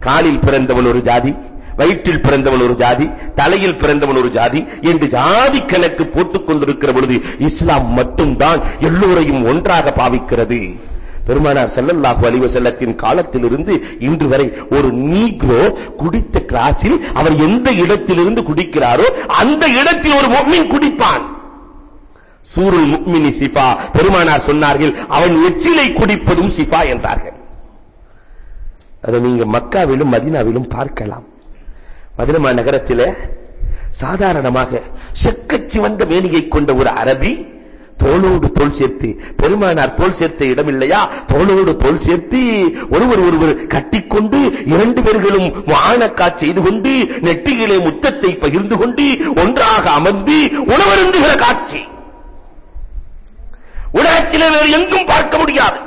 காலில் பிறந்தவன் ஒரு ஜாதி வயிற்றில் பிறந்தவன் ஒரு ஜாதி தலையில் பிறந்தவன் ஒரு ஜாதி என்று ஜாதி கணக்கு போட்டுக் கொண்டிருக்கிற பொழுது இஸ்லாம் மட்டும்தான் எல்லோரையும் ஒன்றாக பாவிக்கிறது. பெருமானார் செல்லல்லாஹு அலைஹி காலத்திலிருந்து இன்று வரை ஒரு நீக்ரோ குடித்த கிளாஸில் அவர் எந்த இடத்திலிருந்து குடிக்கிறாரோ அந்த இடத்தில் ஒரு முஃமின் குடிப்பான். சூருல் முக்மினி சிஃபா பெருமானார் சொன்னார்கள் அவன் எச்சிலை குடிப்பதும் சிஃபா என்றார்கள். அதை நீங்க மக்காவிலும் மதினாவிலும் பார்க்கலாம். மதினமா நகரத்திலே சாதாரணமாக செக்க சிவந்த மேனியை கொண்ட ஒரு அரபி தோளோடு தோல் சேர்த்து பெருமானார் தோல் சேர்த்த இடம் இல்லையா தோளோடு தோல் சேர்த்து ஒருவர் ஒருவர் கட்டிக்கொண்டு இரண்டு பேர்களும் வானக்கா செய்து கொண்டு நெட்டியிலே முத்தத்தை பகிர்ந்து கொண்டு ஒன்றாக அமர்ந்து உணவருந்துகிற காட்சி. உலகத்திலே வேறு எங்கும் பார்க்க முடியாது.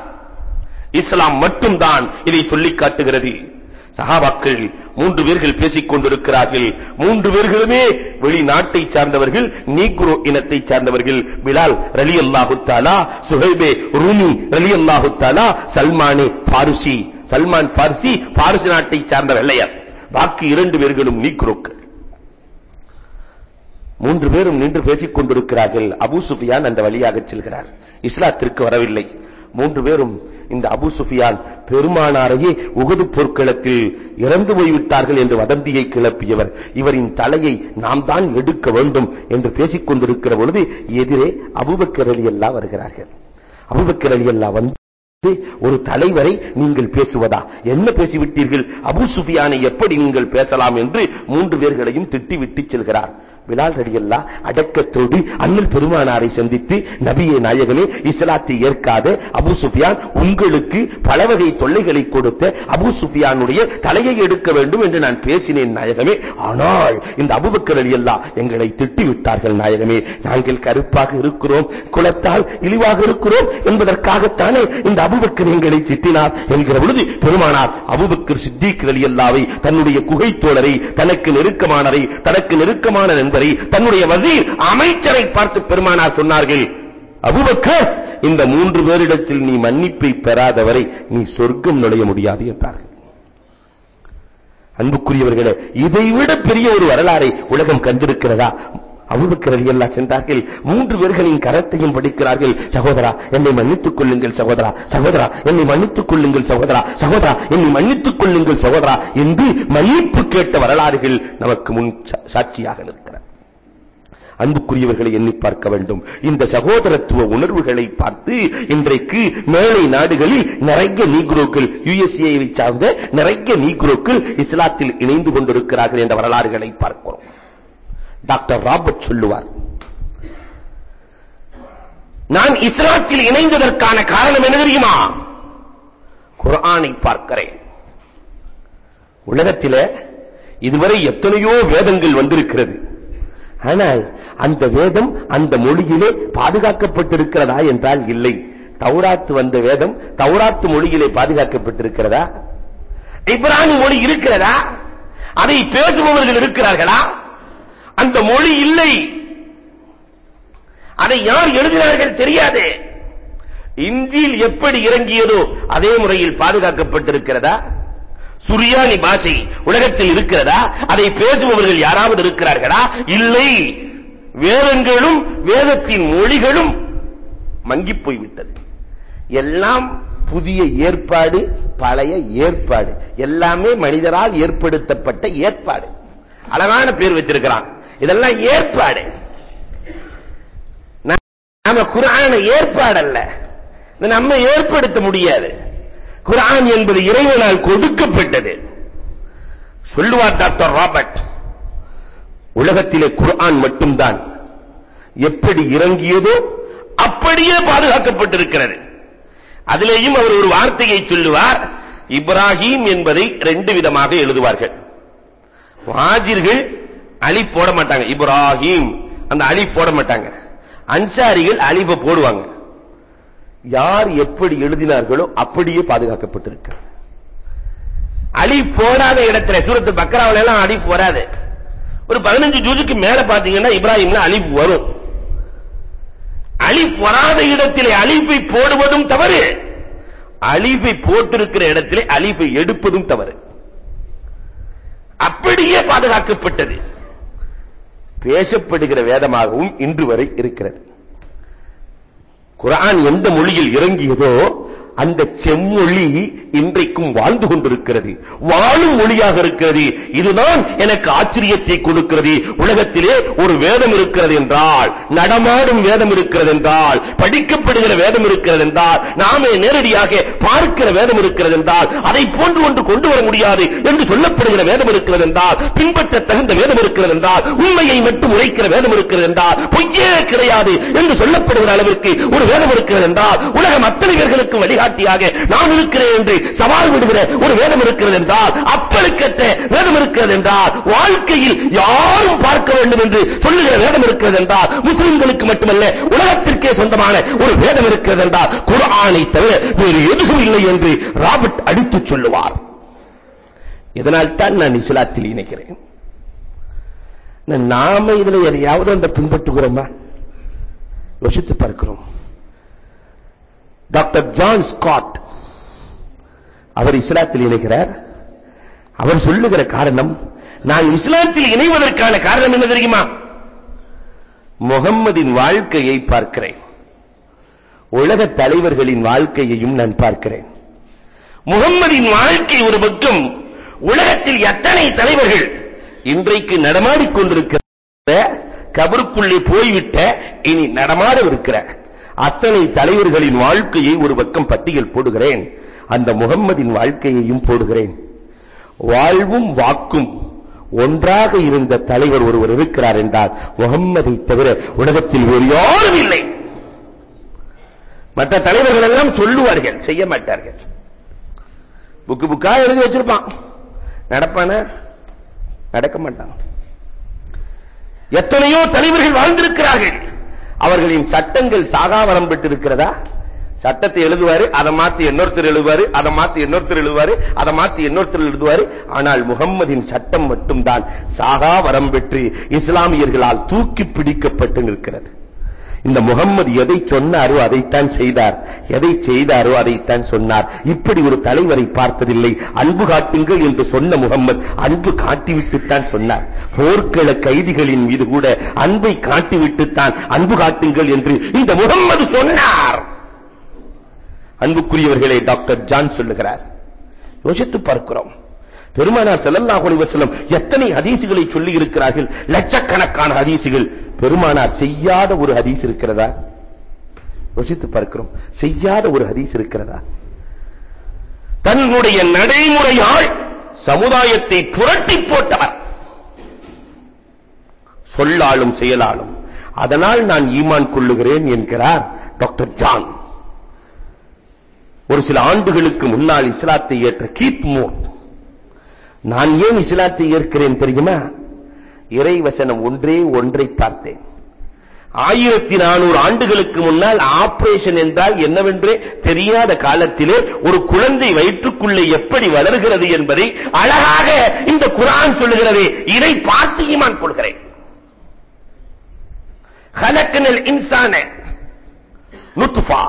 இஸ்லாம் மட்டும்தான் இதை சொல்லிக் காட்டுகிறது. சஹாபாக்கள் மூன்று பேர்கள் பேசிக் கொண்டிருக்கிறார்கள். மூன்று பேர்களுமே வெளிநாட்டை சார்ந்தவர்கள் நீக்ரோ இனத்தை சார்ந்தவர்கள். பிலால் ரலியல்லாஹு தாலா சுஹைபே ரூமி ரலியல்லாஹு தாலா சல்மானே ஃபாரிசி. சல்மான் ஃபாரிசி பாரிசி நாட்டை சார்ந்த வெள்ளையர் பாக்கி இரண்டு பேர்களும் நீக்ரோக்கள். மூன்று பேரும் நின்று பேசிக் கொண்டிருக்கிறார்கள். அபு சுஃபியான் அந்த வழியாக செல்கிறார். இஸ்லாத்திற்கு வரவில்லை. மூன்று பேரும் இந்த அபு சுஃபியான் பெருமானாரையே உகது போர்க்களத்தில் இறந்து போய்விட்டார்கள் என்று வதந்தியை கிளப்பியவர். இவரின் தலையை நாம் தான் எடுக்க வேண்டும் என்று பேசிக் கொண்டிருக்கிற பொழுது எதிரே அபூபக்கர் அல்லா வருகிறார்கள். அபூபக்கர் ரலியல்லாஹ் வந்து ஒரு தலைவரை நீங்கள் பேசுவதா? என்ன பேசிவிட்டீர்கள்? அபு சுஃபியானை எப்படி நீங்கள் பேசலாம்? என்று மூன்று பேர்களையும் திட்டிவிட்டு செல்கிறார். பிலால் ரடியல்லா அடக்கத்தோடு அண்ணல் பெருமானாரை சந்தித்து நபியை நாயகனே இஸ்லாத்தை ஏற்காத. அபு சுஃபியான் உங்களுக்கு பல வகை தொல்லைகளை கொடுத்த அபு சுஃபியானுடைய தலையை எடுக்க வேண்டும் என்று நான் பேசினேன் நாயகமே. ஆனால் இந்த அபுபக்கர் அலியல்லா எங்களை திட்டிவிட்டார்கள் நாயகமே. நாங்கள் கருப்பாக இருக்கிறோம் குலத்தால் இழிவாக இருக்கிறோம் என்பதற்காகத்தானே இந்த அபுபக்கர் எங்களை திட்டினார் என்கிற பொழுது பெருமானார் அபுபக்கர் சித்திக் அலியல்லாவை தன்னுடைய குகை தோழரை தனக்கு நெருக்கமானரை தனக்கு நெருக்கமான நண்பர் தன்னுடைய வசீர் அமைச்சரை பார்த்து பெருமானார் சொன்னார்கள் அபூபக்கர் இந்த மூன்று பேரிடத்தில் நீ மன்னிப்பை பெறாதவரை நீ சொர்க்கம் நுழைய முடியாது என்றார்கள். அன்புக்குரியவர்களே இதைவிட பெரிய ஒரு வரலாறை உலகம் கண்டிருக்கிறதா? அபூபக்கர் ரலியல்லாஹு சென்றார்கள் மூன்று பேர்களின் கரத்தையும் படிக்கிறார்கள் சகோதரா என்னை மன்னித்துக் கொள்ளுங்கள் சகோதரா சகோதரா என்னை மன்னித்துக் கொள்ளுங்கள் சகோதரா சகோதரா என்னை மன்னித்துக் கொள்ளுங்கள் சகோதரா என்று மன்னிப்பு கேட்ட வரலாறுகள் நமக்கு முன் சா- சாட்சியாக நிற்கிறது. அன்புக்குரியவர்களை எண்ணி பார்க்க வேண்டும். இந்த சகோதரத்துவ உணர்வுகளை பார்த்து இன்றைக்கு மேலை நாடுகளில் நிறைய நீக்ரோக்கள் யுஎஸ்ஏவை சார்ந்த நிறைய நீக்ரோக்கள் இஸ்லாத்தில் இணைந்து கொண்டிருக்கிறார்கள் என்ற வரலாறுகளை பார்க்கிறோம். டாக்டர் ராபர்ட் சொல்லுவார் நான் இஸ்லாத்தில் இணைந்ததற்கான காரணம் என்ன தெரியுமா? குர்ஆனை பார்க்கிறேன். உலகத்திலே இதுவரை எத்தனையோ வேதங்கள் வந்திருக்கிறது. ஆனால் அந்த வேதம் அந்த மொழியிலே பாதுகாக்கப்பட்டிருக்கிறதா என்றால் இல்லை. தௌராத்து வந்த வேதம் தௌராத்து மொழியிலே பாதுகாக்கப்பட்டிருக்கிறதா? இப்ரானி மொழி இருக்கிறதா? அதை பேசுபவர்கள் இருக்கிறார்களா? அந்த மொழி இல்லை. அதை யார் எழுதினார்கள் தெரியாது. இந்தியில் எப்படி இறங்கியதோ அதே முறையில் பாதுகாக்கப்பட்டிருக்கிறதா? சுரியானி பாஷை உலகத்தில் இருக்கிறதா? அதை பேசுபவர்கள் யாராவது இருக்கிறார்களா? இல்லை. வேதங்களும் வேதத்தின் மொழிகளும் மங்கிப் போய்விட்டது. எல்லாம் புதிய ஏற்பாடு பழைய ஏற்பாடு. எல்லாமே மனிதரால் ஏற்படுத்தப்பட்ட ஏற்பாடு. அழகான பேர் வச்சிருக்கிறான். இதெல்லாம் ஏற்பாடு. நாம குரான ஏற்பாடு அல்ல நம்ம ஏற்படுத்த முடியாது. குரான் என்பது இறைவனால் கொடுக்கப்பட்டது. சொல்லுவார் டாக்டர் ராபர்ட் உலகத்திலே குர்ஆன் மட்டும்தான். எப்படி இறங்கியதோ அப்படியே பாதுகாக்கப்பட்டிருக்கிறது. அதிலேயும் அவர் ஒரு வார்த்தையை சொல்லுவார் இப்ராஹிம் என்பதை ரெண்டு விதமாக எழுதுவார்கள். வாஜிர்கள் அலி போட மாட்டாங்க. இப்ராஹிம் அந்த அலி போட மாட்டாங்க. அன்சாரிகள் அலிஃப போடுவாங்க. யார் எப்படி எழுதினார்களோ அப்படியே பாதுகாக்கப்பட்டிருக்கு. அலிஃப் போடாத இடத்துல சூரத்து பக்ராவுல எல்லாம் அலிஃப் வராது ஒரு 15 ஜூஜுக்கு மேல பாத்தீங்கன்னா இப்ராஹிம்ல அலிஃப் வரும். அலிஃப் வராத இடத்திலே அலிஃபை போடுவதும் தவறு. அலிஃபை போட்டிருக்கிற இடத்திலே அலிஃபை எடுப்பதும் தவறு. அப்படியே பாதுகாக்கப்பட்டது. பேசப்படுகிற வேதமாகவும் இன்று வரை இருக்கிறது. குரான் எந்த மொழியில் இறங்கியதோ அந்த செம்மொழி இன்றைக்கும் வாழ்ந்து கொண்டிருக்கிறது. வாழும் மொழியாக இருக்கிறது. இதுதான் எனக்கு ஆச்சரியத்தை கொடுக்கிறது. உலகத்திலே ஒரு வேதம் இருக்கிறது என்றால் நடமாடும் வேதம் இருக்கிறது என்றால் படிக்கப்படுகிற வேதம் இருக்கிறது என்றால் நாமே நேரடியாக பார்க்கிற வேதம் இருக்கிறது என்றால் அதை போன்று ஒன்று கொண்டு வர முடியாது என்று சொல்லப்படுகிற வேதம் இருக்கிறது என்றால் பின்பற்ற தகுந்த வேதம் இருக்கிறது என்றால் உண்மையை மட்டும் உரைக்கிற வேதம் இருக்கிறது என்றால் பொய்யே கிடையாது என்று சொல்லப்படுகிற அளவிற்கு ஒரு வேதம் இருக்கிறது என்றால் உலகம் அத்தனை பேர்களுக்கு வழிகாட்டியாக நான் இருக்கிறேன் என்று சவால் விடுகிற ஒரு வேதம் இருக்கிறது என்றால் அப்பழுக்கற்ற வேதம் இருக்கிறது என்றால் வாழ்க்கையில் யாரும் பார்க்க வேண்டும் என்று சொல்லுகிற வேதம் இருக்கிறது என்றால் முஸ்லிம்களுக்கு மட்டுமல்ல உலகத்திற்கே சொந்தமான ஒரு வேதம் இருக்கிறது என்றால் குர்ஆனை தவிர வேறு எதுவும் இல்லை என்று ராபர்ட் அடித்துச் சொல்லுவார். இதனால் தான் நான் இஸ்லாத்தில் இணைக்கிறேன் நாம இதுல எதையாவது அந்த பின்பற்றுகிறோமா? யோசித்து பார்க்கிறோம். Doctor John Scott. அவர் இஸ்லாத்தில் இணைகிறார். அவர் சொல்லுகிற காரணம் நான் இஸ்லாத்தில் இணைவதற்கான காரணம் என்ன தெரியுமா? முகம்மதின் வாழ்க்கையை பார்க்கிறேன். உலக தலைவர்களின் வாழ்க்கையையும் நான் பார்க்கிறேன். முகம்மதின் வாழ்க்கை ஒரு பக்கம் உலகத்தில் எத்தனை தலைவர்கள் இன்றைக்கு நடமாடிக் கொண்டிருக்கிற கபருக்குள்ளே போய்விட்ட இனி நடமாடவிருக்கிற. அத்தனை தலைவர்களின் வாழ்க்கையை ஒரு பக்கம் பட்டியல் போடுகிறேன் அந்த முகம்மதின் வாழ்க்கையையும் போடுகிறேன். வாழ்வும் வாக்கும் ஒன்றாக இருந்த தலைவர் ஒருவர் இருக்கிறார் என்றால் முகம்மதை தவிர உலகத்தில் வேறு யாரும் இல்லை. மற்ற தலைவர்கள் எல்லாம் சொல்லுவார்கள் செய்ய மாட்டார்கள். புக்கு புக்கா எழுதி வச்சிருப்பான். நடப்பான? நடக்க மாட்டான். எத்தனையோ தலைவர்கள் வாழ்ந்திருக்கிறார்கள். அவர்களின் சட்டங்கள் சாகாவரம் பெற்றிருக்கிறதா? சட்டத்தை எழுதுவாரு அதை மாத்தி இன்னொருத்தர் எழுதுவாரு அதை மாத்தி இன்னொருத்தர் எழுதுவாரு அதை மாத்தி இன்னொருத்தர் எழுதுவாரு. ஆனால் முகம்மதின் சட்டம் மட்டும்தான் சாகா வரம் பெற்று இஸ்லாமியர்களால் தூக்கி பிடிக்கப்பட்டு நிற்கிறது. இந்த முகம்மது எதை சொன்னாரோ அதைத்தான் செய்தார். எதை செய்தாரோ அதைத்தான் சொன்னார். இப்படி ஒரு தலைவரை பார்த்ததில்லை. அன்பு காட்டுங்கள் என்று சொன்ன முகம்மது அன்பு காட்டிவிட்டுத்தான் சொன்னார். போர்க்கள கைதிகளின் மீது கூட அன்பை காட்டிவிட்டுத்தான் அன்பு காட்டுங்கள் என்று இந்த முகம்மது சொன்னார். அன்புக்குரியவர்களே டாக்டர் ஜான் சொல்லுகிறார். யோசித்து பார்க்கிறோம். பெருமானார் செல்லல்லா அலைஹி எத்தனை ஹதீசுகளை சொல்லி இருக்கிறார்கள் லட்சக்கணக்கான ஹதீசுகள். பெருமானார் செய்யாத ஒரு ஹதீஸ் இருக்கிறதா? யோசித்து பார்க்கிறோம். செய்யாத ஒரு ஹதீஸ் இருக்கிறதா? தன்னுடைய நடைமுறையால் சமுதாயத்தை புரட்டி போட்டவர். சொல்லாலும் செயலாலும். அதனால் நான் ஈமான் கொள்ளுகிறேன் என்கிறார் டாக்டர் ஜான். ஒரு சில ஆண்டுகளுக்கு முன்னால் இஸ்லாத்தை ஏற்ற கீப் மோர். நான் ஏன் இஸ்லாத்தை ஏற்கிறேன் தெரியுமா? இறைவசனம் ஒன்றே ஒன்றை பார்த்தேன் ஆயிரத்தி நானூறு ஆண்டுகளுக்கு முன்னால் ஆபரேஷன் என்றால் என்னவென்றே தெரியாத காலத்திலே ஒரு குழந்தை வயிற்றுக்குள்ளே எப்படி வளர்கிறது என்பதை அழகாக இந்த குரான் சொல்லுகிறது இதை பார்த்து ஈமான் கொள்கிறேன் خلقنا الانسان نطفه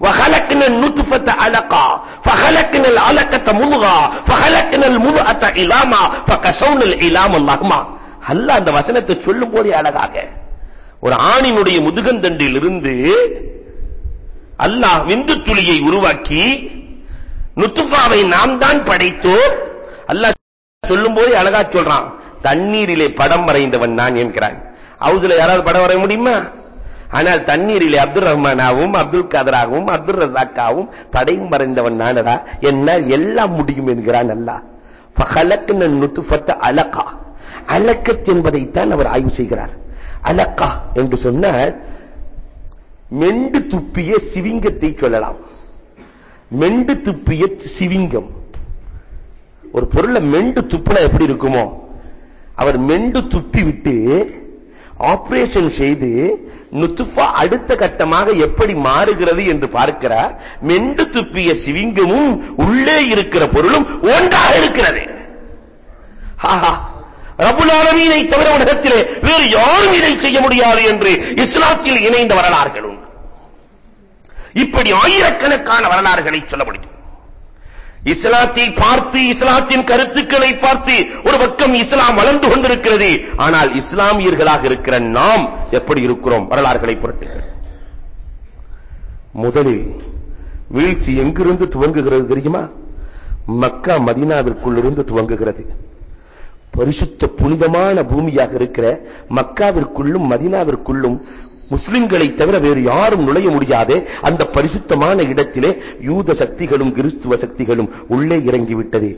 وخلقنا النطفة علقة فخلقنا العلقة مضغة فخلقنا المضغة علاما فكسونا العلام اللهما அல்லாஹ் அந்த வசனத்தை சொல்லும் போதே அழகாக ஒரு ஆணினுடைய முதுகந்தண்டில் இருந்து அல்லாஹ் விந்து துளியை உருவாக்கி நுத்துஃபாவை நாம் தான் படைத்தோம். அல்லாஹ் சொல்லும் போதே அழகா சொல்றான் தண்ணீரிலே படம் வரைந்தவன் நான் என்கிறான் ஹவுஸ்ல யாராவது படம் வரைய முடியுமா? ஆனால் தண்ணீரிலே அப்துல் ரஹ்மானாவும் அப்துல் கதராகவும் அப்துல் ரசாக்காவும் படையும் வரைந்தவன் நானடா. என்னால் எல்லாம் முடியும் என்கிறான் அல்லாஹ். ஃபஹலக்ன நுத்ஃபத்த அலகா. அலக்கத் என்பதைத்தான் அவர் ஆய்வு செய்கிறார். அலக்கா என்று சொன்னால் மெண்டு துப்பிய சிவிங்கத்தை சொல்லலாம். மெண்டு துப்பிய சிவிங்கம். ஒரு பொருளை மெண்டு துப்புனா எப்படி இருக்குமோ? அவர் மெண்டு துப்பி விட்டு ஆபரேஷன் செய்து நுத்துஃபா அடுத்த கட்டமாக எப்படி மாறுகிறது என்று பார்க்கிறார். மெண்டு துப்பிய சிவிங்கமும் உள்ளே இருக்கிற பொருளும் ஒன்றாக இருக்கிறது. ரபுல் ஆலமீனை தவிர உலகத்திலே வேறு யாரும் இதை செய்ய முடியாது என்று இஸ்லாத்தில் இணைந்த வரலாறுகள் உண்டு. இப்படி ஆயிரக்கணக்கான வரலாறுகளை சொல்ல முடியும். இஸ்லாத்தை பார்த்து இஸ்லாத்தின் கருத்துக்களை பார்த்து ஒரு பக்கம் இஸ்லாம் வளர்ந்து கொண்டிருக்கிறது. ஆனால் இஸ்லாமியர்களாக இருக்கிற நாம் எப்படி இருக்கிறோம்? வரலாறுகளை புரட்டுங்கள். முதலில் வீழ்ச்சி எங்கிருந்து துவங்குகிறது தெரியுமா? மக்கா மதீனாவிற்குள் இருந்து துவங்குகிறது. பரிசுத்த புனிதமான பூமியாக இருக்கிற மக்காவிற்குள்ளும் மதினாவிற்குள்ளும் முஸ்லிம்களை தவிர வேறு யாரும் நுழைய முடியாதே அந்த பரிசுத்தமான இடத்திலே யூத சக்திகளும் கிறிஸ்துவ சக்திகளும் உள்ளே இறங்கிவிட்டது.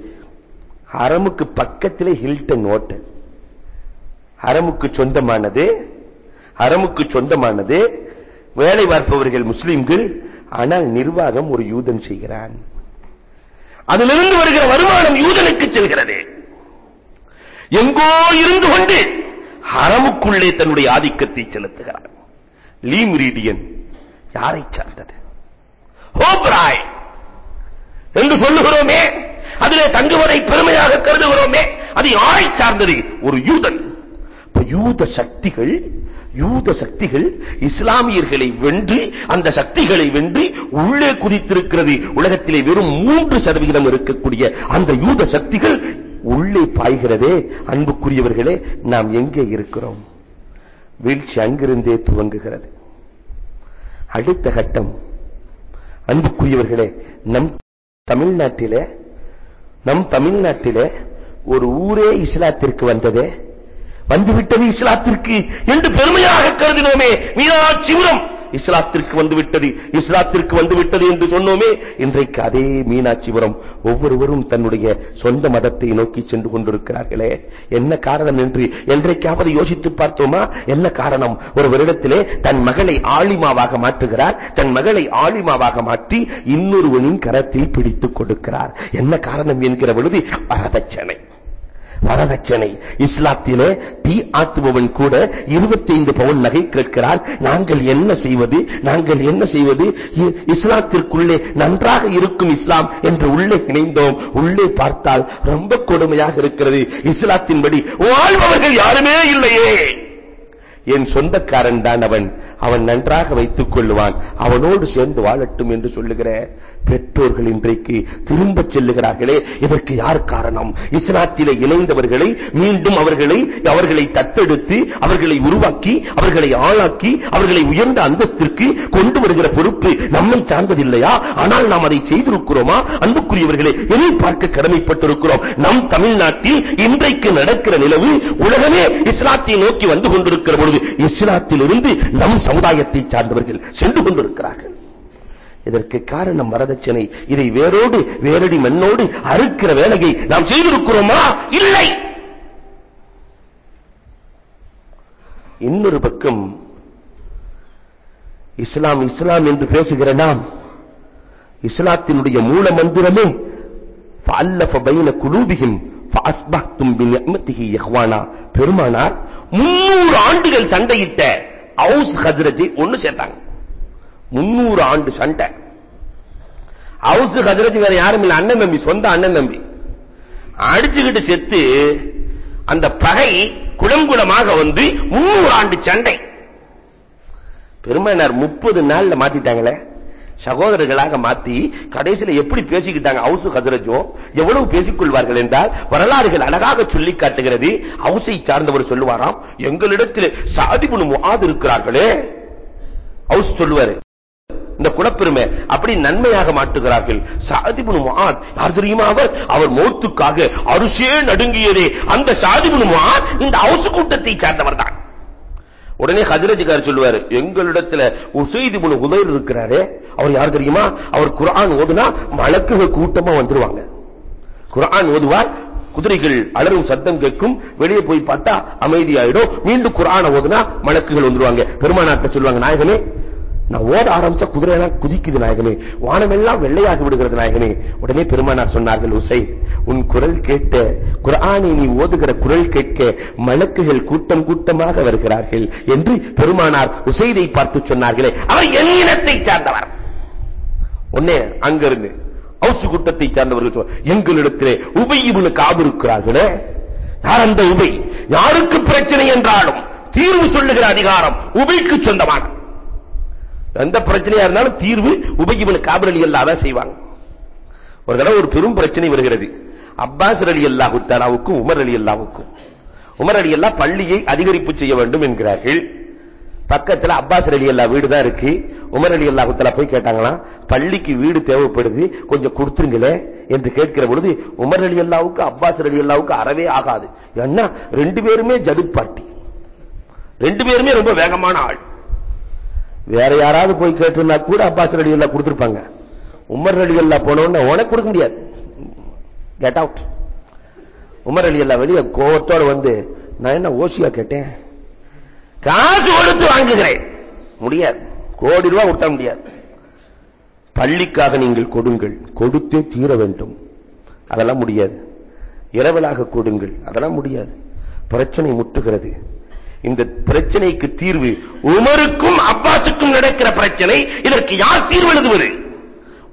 ஹரமுக்கு பக்கத்திலே ஹில்டன் ஓட்டல் ஹரமுக்கு சொந்தமானது ஹரமுக்கு சொந்தமானது. வேலை பார்ப்பவர்கள் முஸ்லிம்கள் ஆனால் நிர்வாகம் ஒரு யூதன் செய்கிறான். அதிலிருந்து வருகிற வருமானம் யூதனுக்கு செல்கிறது. எங்கோ இருந்து கொண்டு ஹரமுக்குள்ளே தன்னுடைய ஆதிக்கத்தை செலுத்துகிறான் லீம்ரீடியன் யாரை சார்ந்தது? ஹோப்ராய் என்று சொல்லுகிறோமே அதிலே தங்குவதை பெருமையாக கருதுகிறோமே அது யாரை சார்ந்தது? ஒரு யூதன். யூத சக்திகள் யூத சக்திகள் இஸ்லாமியர்களை வென்று அந்த சக்திகளை வென்று உள்ளே குதித்திருக்கிறது. உலகத்திலே வெறும் மூன்று சதவிகிதம் இருக்கக்கூடிய அந்த யூத சக்திகள் உள்ளே பாய்கிறதே அன்புக்குரியவர்களே நாம் எங்கே இருக்கிறோம்? வீழ்ச்சி அங்கிருந்தே துவங்குகிறது. அடுத்த கட்டம். அன்புக்குரியவர்களே நம் தமிழ்நாட்டிலே நம் தமிழ்நாட்டிலே ஒரு ஊரே இஸ்லாத்திற்கு வந்ததே. வந்துவிட்டது இஸ்லாத்திற்கு என்று பெருமையாக கருதினோமே மீனாட்சிபுரம். இஸ்லாத்திற்கு வந்துவிட்டது இஸ்லாத்திற்கு வந்துவிட்டது என்று சொன்னோமே இன்றைக்கு அதே மீனாட்சிபுரம் ஒவ்வொருவரும் தன்னுடைய சொந்த மதத்தை நோக்கி சென்று கொண்டிருக்கிறார்களே. என்ன காரணம் என்று என்றைக்காவது யோசித்து பார்த்தோமா? என்ன காரணம்? ஒரு வருடத்திலே தன் மகளை ஆளிமாவாக மாற்றுகிறார் தன் மகளை ஆளிமாவாக மாற்றி இன்னொருவனின் கரத்தில் பிடித்துக் கொடுக்கிறார். என்ன காரணம் என்கிற பொழுது வரதட்சணை வரதட்சணை. இஸ்லாத்திலே தீ ஆத்துபவன் கூட 25 பவுன் நகை கேட்கிறார். நாங்கள் என்ன செய்வது? நாங்கள் என்ன செய்வது? இஸ்லாத்திற்குள்ளே நன்றாக இருக்கும் இஸ்லாம் என்று உள்ளே இணைந்தோம் உள்ளே பார்த்தால் ரொம்ப கொடுமையாக இருக்கிறது. இஸ்லாத்தின்படி வாழ்பவர்கள் யாருமே இல்லையே. என் சொந்தக்காரன் தான் அவன். அவன் நன்றாக வைத்துக் கொள்ளுவான். அவனோடு சேர்ந்து வாழட்டும் என்று சொல்லுகிற பெற்றோர்கள் இன்றைக்கு திரும்ப செல்லுகிறார்களே இதற்கு யார் காரணம்? இஸ்லாத்திலே இணைந்தவர்களை மீண்டும் அவர்களை அவர்களை தத்தெடுத்து அவர்களை உருவாக்கி அவர்களை ஆளாக்கி அவர்களை உயர்ந்த அந்தஸ்திற்கு கொண்டு வருகிற பொறுப்பு நம்மை சார்ந்ததில்லையா? ஆனால் நாம் அதை செய்திருக்கிறோமா? அன்புக்குரியவர்களே எதை பார்க்க கடமைப்பட்டிருக்கிறோம்? நம் தமிழ்நாட்டில் இன்றைக்கு நடக்கிற நிலவு உலகமே இஸ்லாத்தை நோக்கி வந்து கொண்டிருக்கிற பொழுது இஸ்லாத்திலிருந்து நம் சமுதாயத்தை சார்ந்தவர்கள் சென்று கொண்டிருக்கிறார்கள். இதற்கு காரணம் வரதட்சணை. இதை வேரோடு வேரடி மண்ணோடு அறுக்கிற வேலையை நாம் செய்திருக்கிறோமா? இல்லை. இன்னொரு பக்கம் இஸ்லாம் இஸ்லாம் என்று பேசுகிற நாம் இஸ்லாத்தினுடைய மூல மந்திரமே குலூபிகும் பெருமானார் முன்னூறு ஆண்டுகள் சண்டையிட்ட ஹவுஸ் ஹசரஜை ஒன்னு சேர்த்தாங்க. 300 ஆண்டு சண்டை. அவுஸ் ஹசரத் வேற யாரும் இல்ல அண்ணன் தம்பி சொந்த அண்ணன் தம்பி. அடிச்சுக்கிட்டு செத்து அந்த பகை குளம் குளமாக வந்து 300 ஆண்டு சண்டை. பெருமையினர் முப்பது நாள்ல மாத்திட்டாங்களே. சகோதரர்களாக மாத்தி கடைசியில் எப்படி பேசிக்கிட்டாங்க அவுசு ஹசரஜோ எவ்வளவு பேசிக்கொள்வார்கள் என்றால் வரலாறுகள் அழகாக சொல்லி காட்டுகிறது. அவுசை சார்ந்தவர் சொல்லுவாராம் எங்களிடத்தில் சாதிபுனு முஆது இருக்கிறார்களே. ஹவுஸ் சொல்லுவாரு இந்த குலப்பெருமை அப்படி நன்மையாக மாட்டுகிறார்கள் சாதிபுனு முஆத் யார் தெரியுமா அவர்? அவர் மௌத்துக்காக அரிசே நடுங்கியதே. அந்த சாதிபுனு முஆத் இந்த ஹவுஸ் கூட்டத்தை சார்ந்தவர் தான். உடனே ஹஜரஜிக்கார் சொல்லுவாரு எங்களிடத்துல உசைதி புனு உதயர் இருக்கிறாரு. அவர் யார் தெரியுமா? அவர் குரான் ஓதுனா மலக்குக கூட்டமா வந்துருவாங்க. குரான் ஓதுவார் குதிரைகள் அலரும் சத்தம் கேட்கும் வெளியே போய் பார்த்தா அமைதியாயிடும். மீண்டும் குரான ஓதுனா மலக்குகள் வந்துருவாங்க. பெருமானாட்ட சொல்லுவாங்க நாயகமே நான் ஓத ஆரம்பிச்ச குதிரையெல்லாம் குதிக்குது நாயகனே. வானமெல்லாம் வெள்ளையாகி விடுகிறது நாயகனே. உடனே பெருமானார் சொன்னார்கள் உசை உன் குரல் கேட்ட குரானை நீ ஓதுகிற குரல் கேட்க மலக்குகள் கூட்டம் கூட்டமாக வருகிறார்கள் என்று பெருமானார் உசைதை பார்த்து சொன்னார்களே அவர் என் இனத்தை சார்ந்தவர். உடனே அங்கிருந்து அவுசு கூட்டத்தை சார்ந்தவர்கள் எங்களிடத்திலே உபை இவனு காபு இருக்கிறார்களே. யார் அந்த உபை? யாருக்கு பிரச்சனை என்றாலும் தீர்வு சொல்லுகிற அதிகாரம் உபைக்கு சொந்தமான எந்த பிரச்சனையா இருந்தாலும் தீர்வு உபயிபன் காபிரலி அல்லாதான் செய்வாங்க. ஒரு தடவை ஒரு பெரும் பிரச்சனை வருகிறது. அப்பாஸ் அலி அல்லாஹு தாலாவுக்கும் உமர் அலி அல்லாவுக்கும் உமர் அலி அல்லா பள்ளியை அதிகரிப்பு செய்ய வேண்டும் என்கிறார்கள். பக்கத்துல அப்பாஸ் அலி அல்லா வீடு தான் இருக்கு. உமர் அலி அல்லாஹு தாலா போய் கேட்டாங்களாம் பள்ளிக்கு வீடு தேவைப்படுது கொஞ்சம் கொடுத்துருங்களே என்று கேட்கிற பொழுது உமர் அலி அல்லாவுக்கு அப்பாஸ் அலி அல்லாவுக்கு அறவே ஆகாது. ஏன்னா ரெண்டு பேருமே ஜது பார்ட்டி. ரெண்டு பேருமே ரொம்ப வேகமான ஆள். வேற யாராவது போய் கேட்டிருந்தா கூட அப்பாஸ் ரெடி எல்லாம் கொடுத்திருப்பாங்க. உமர் அலி அல்லா போனோன்னு உனக்கு கொடுக்க முடியாது. கெட் அவுட் உமர் அலி எல்லாம் வெளிய கோவத்தோட வந்து நான் என்ன ஓசியா கேட்டேன்? காசு கொடுத்து வாங்குகிறேன். முடியாது. கோடி ரூபாய் கொடுத்த முடியாது. பள்ளிக்காக நீங்கள் கொடுங்கள். கொடுத்தே தீர வேண்டும். அதெல்லாம் முடியாது. இரவலாக கொடுங்கள். அதெல்லாம் முடியாது. பிரச்சனை முட்டுகிறது. இந்த பிரச்சனைக்கு தீர்வு உமருக்கும் அப்பாசுக்கும் நடக்கிற பிரச்சனை. இதற்கு யார் தீர்வு எழுதுவது?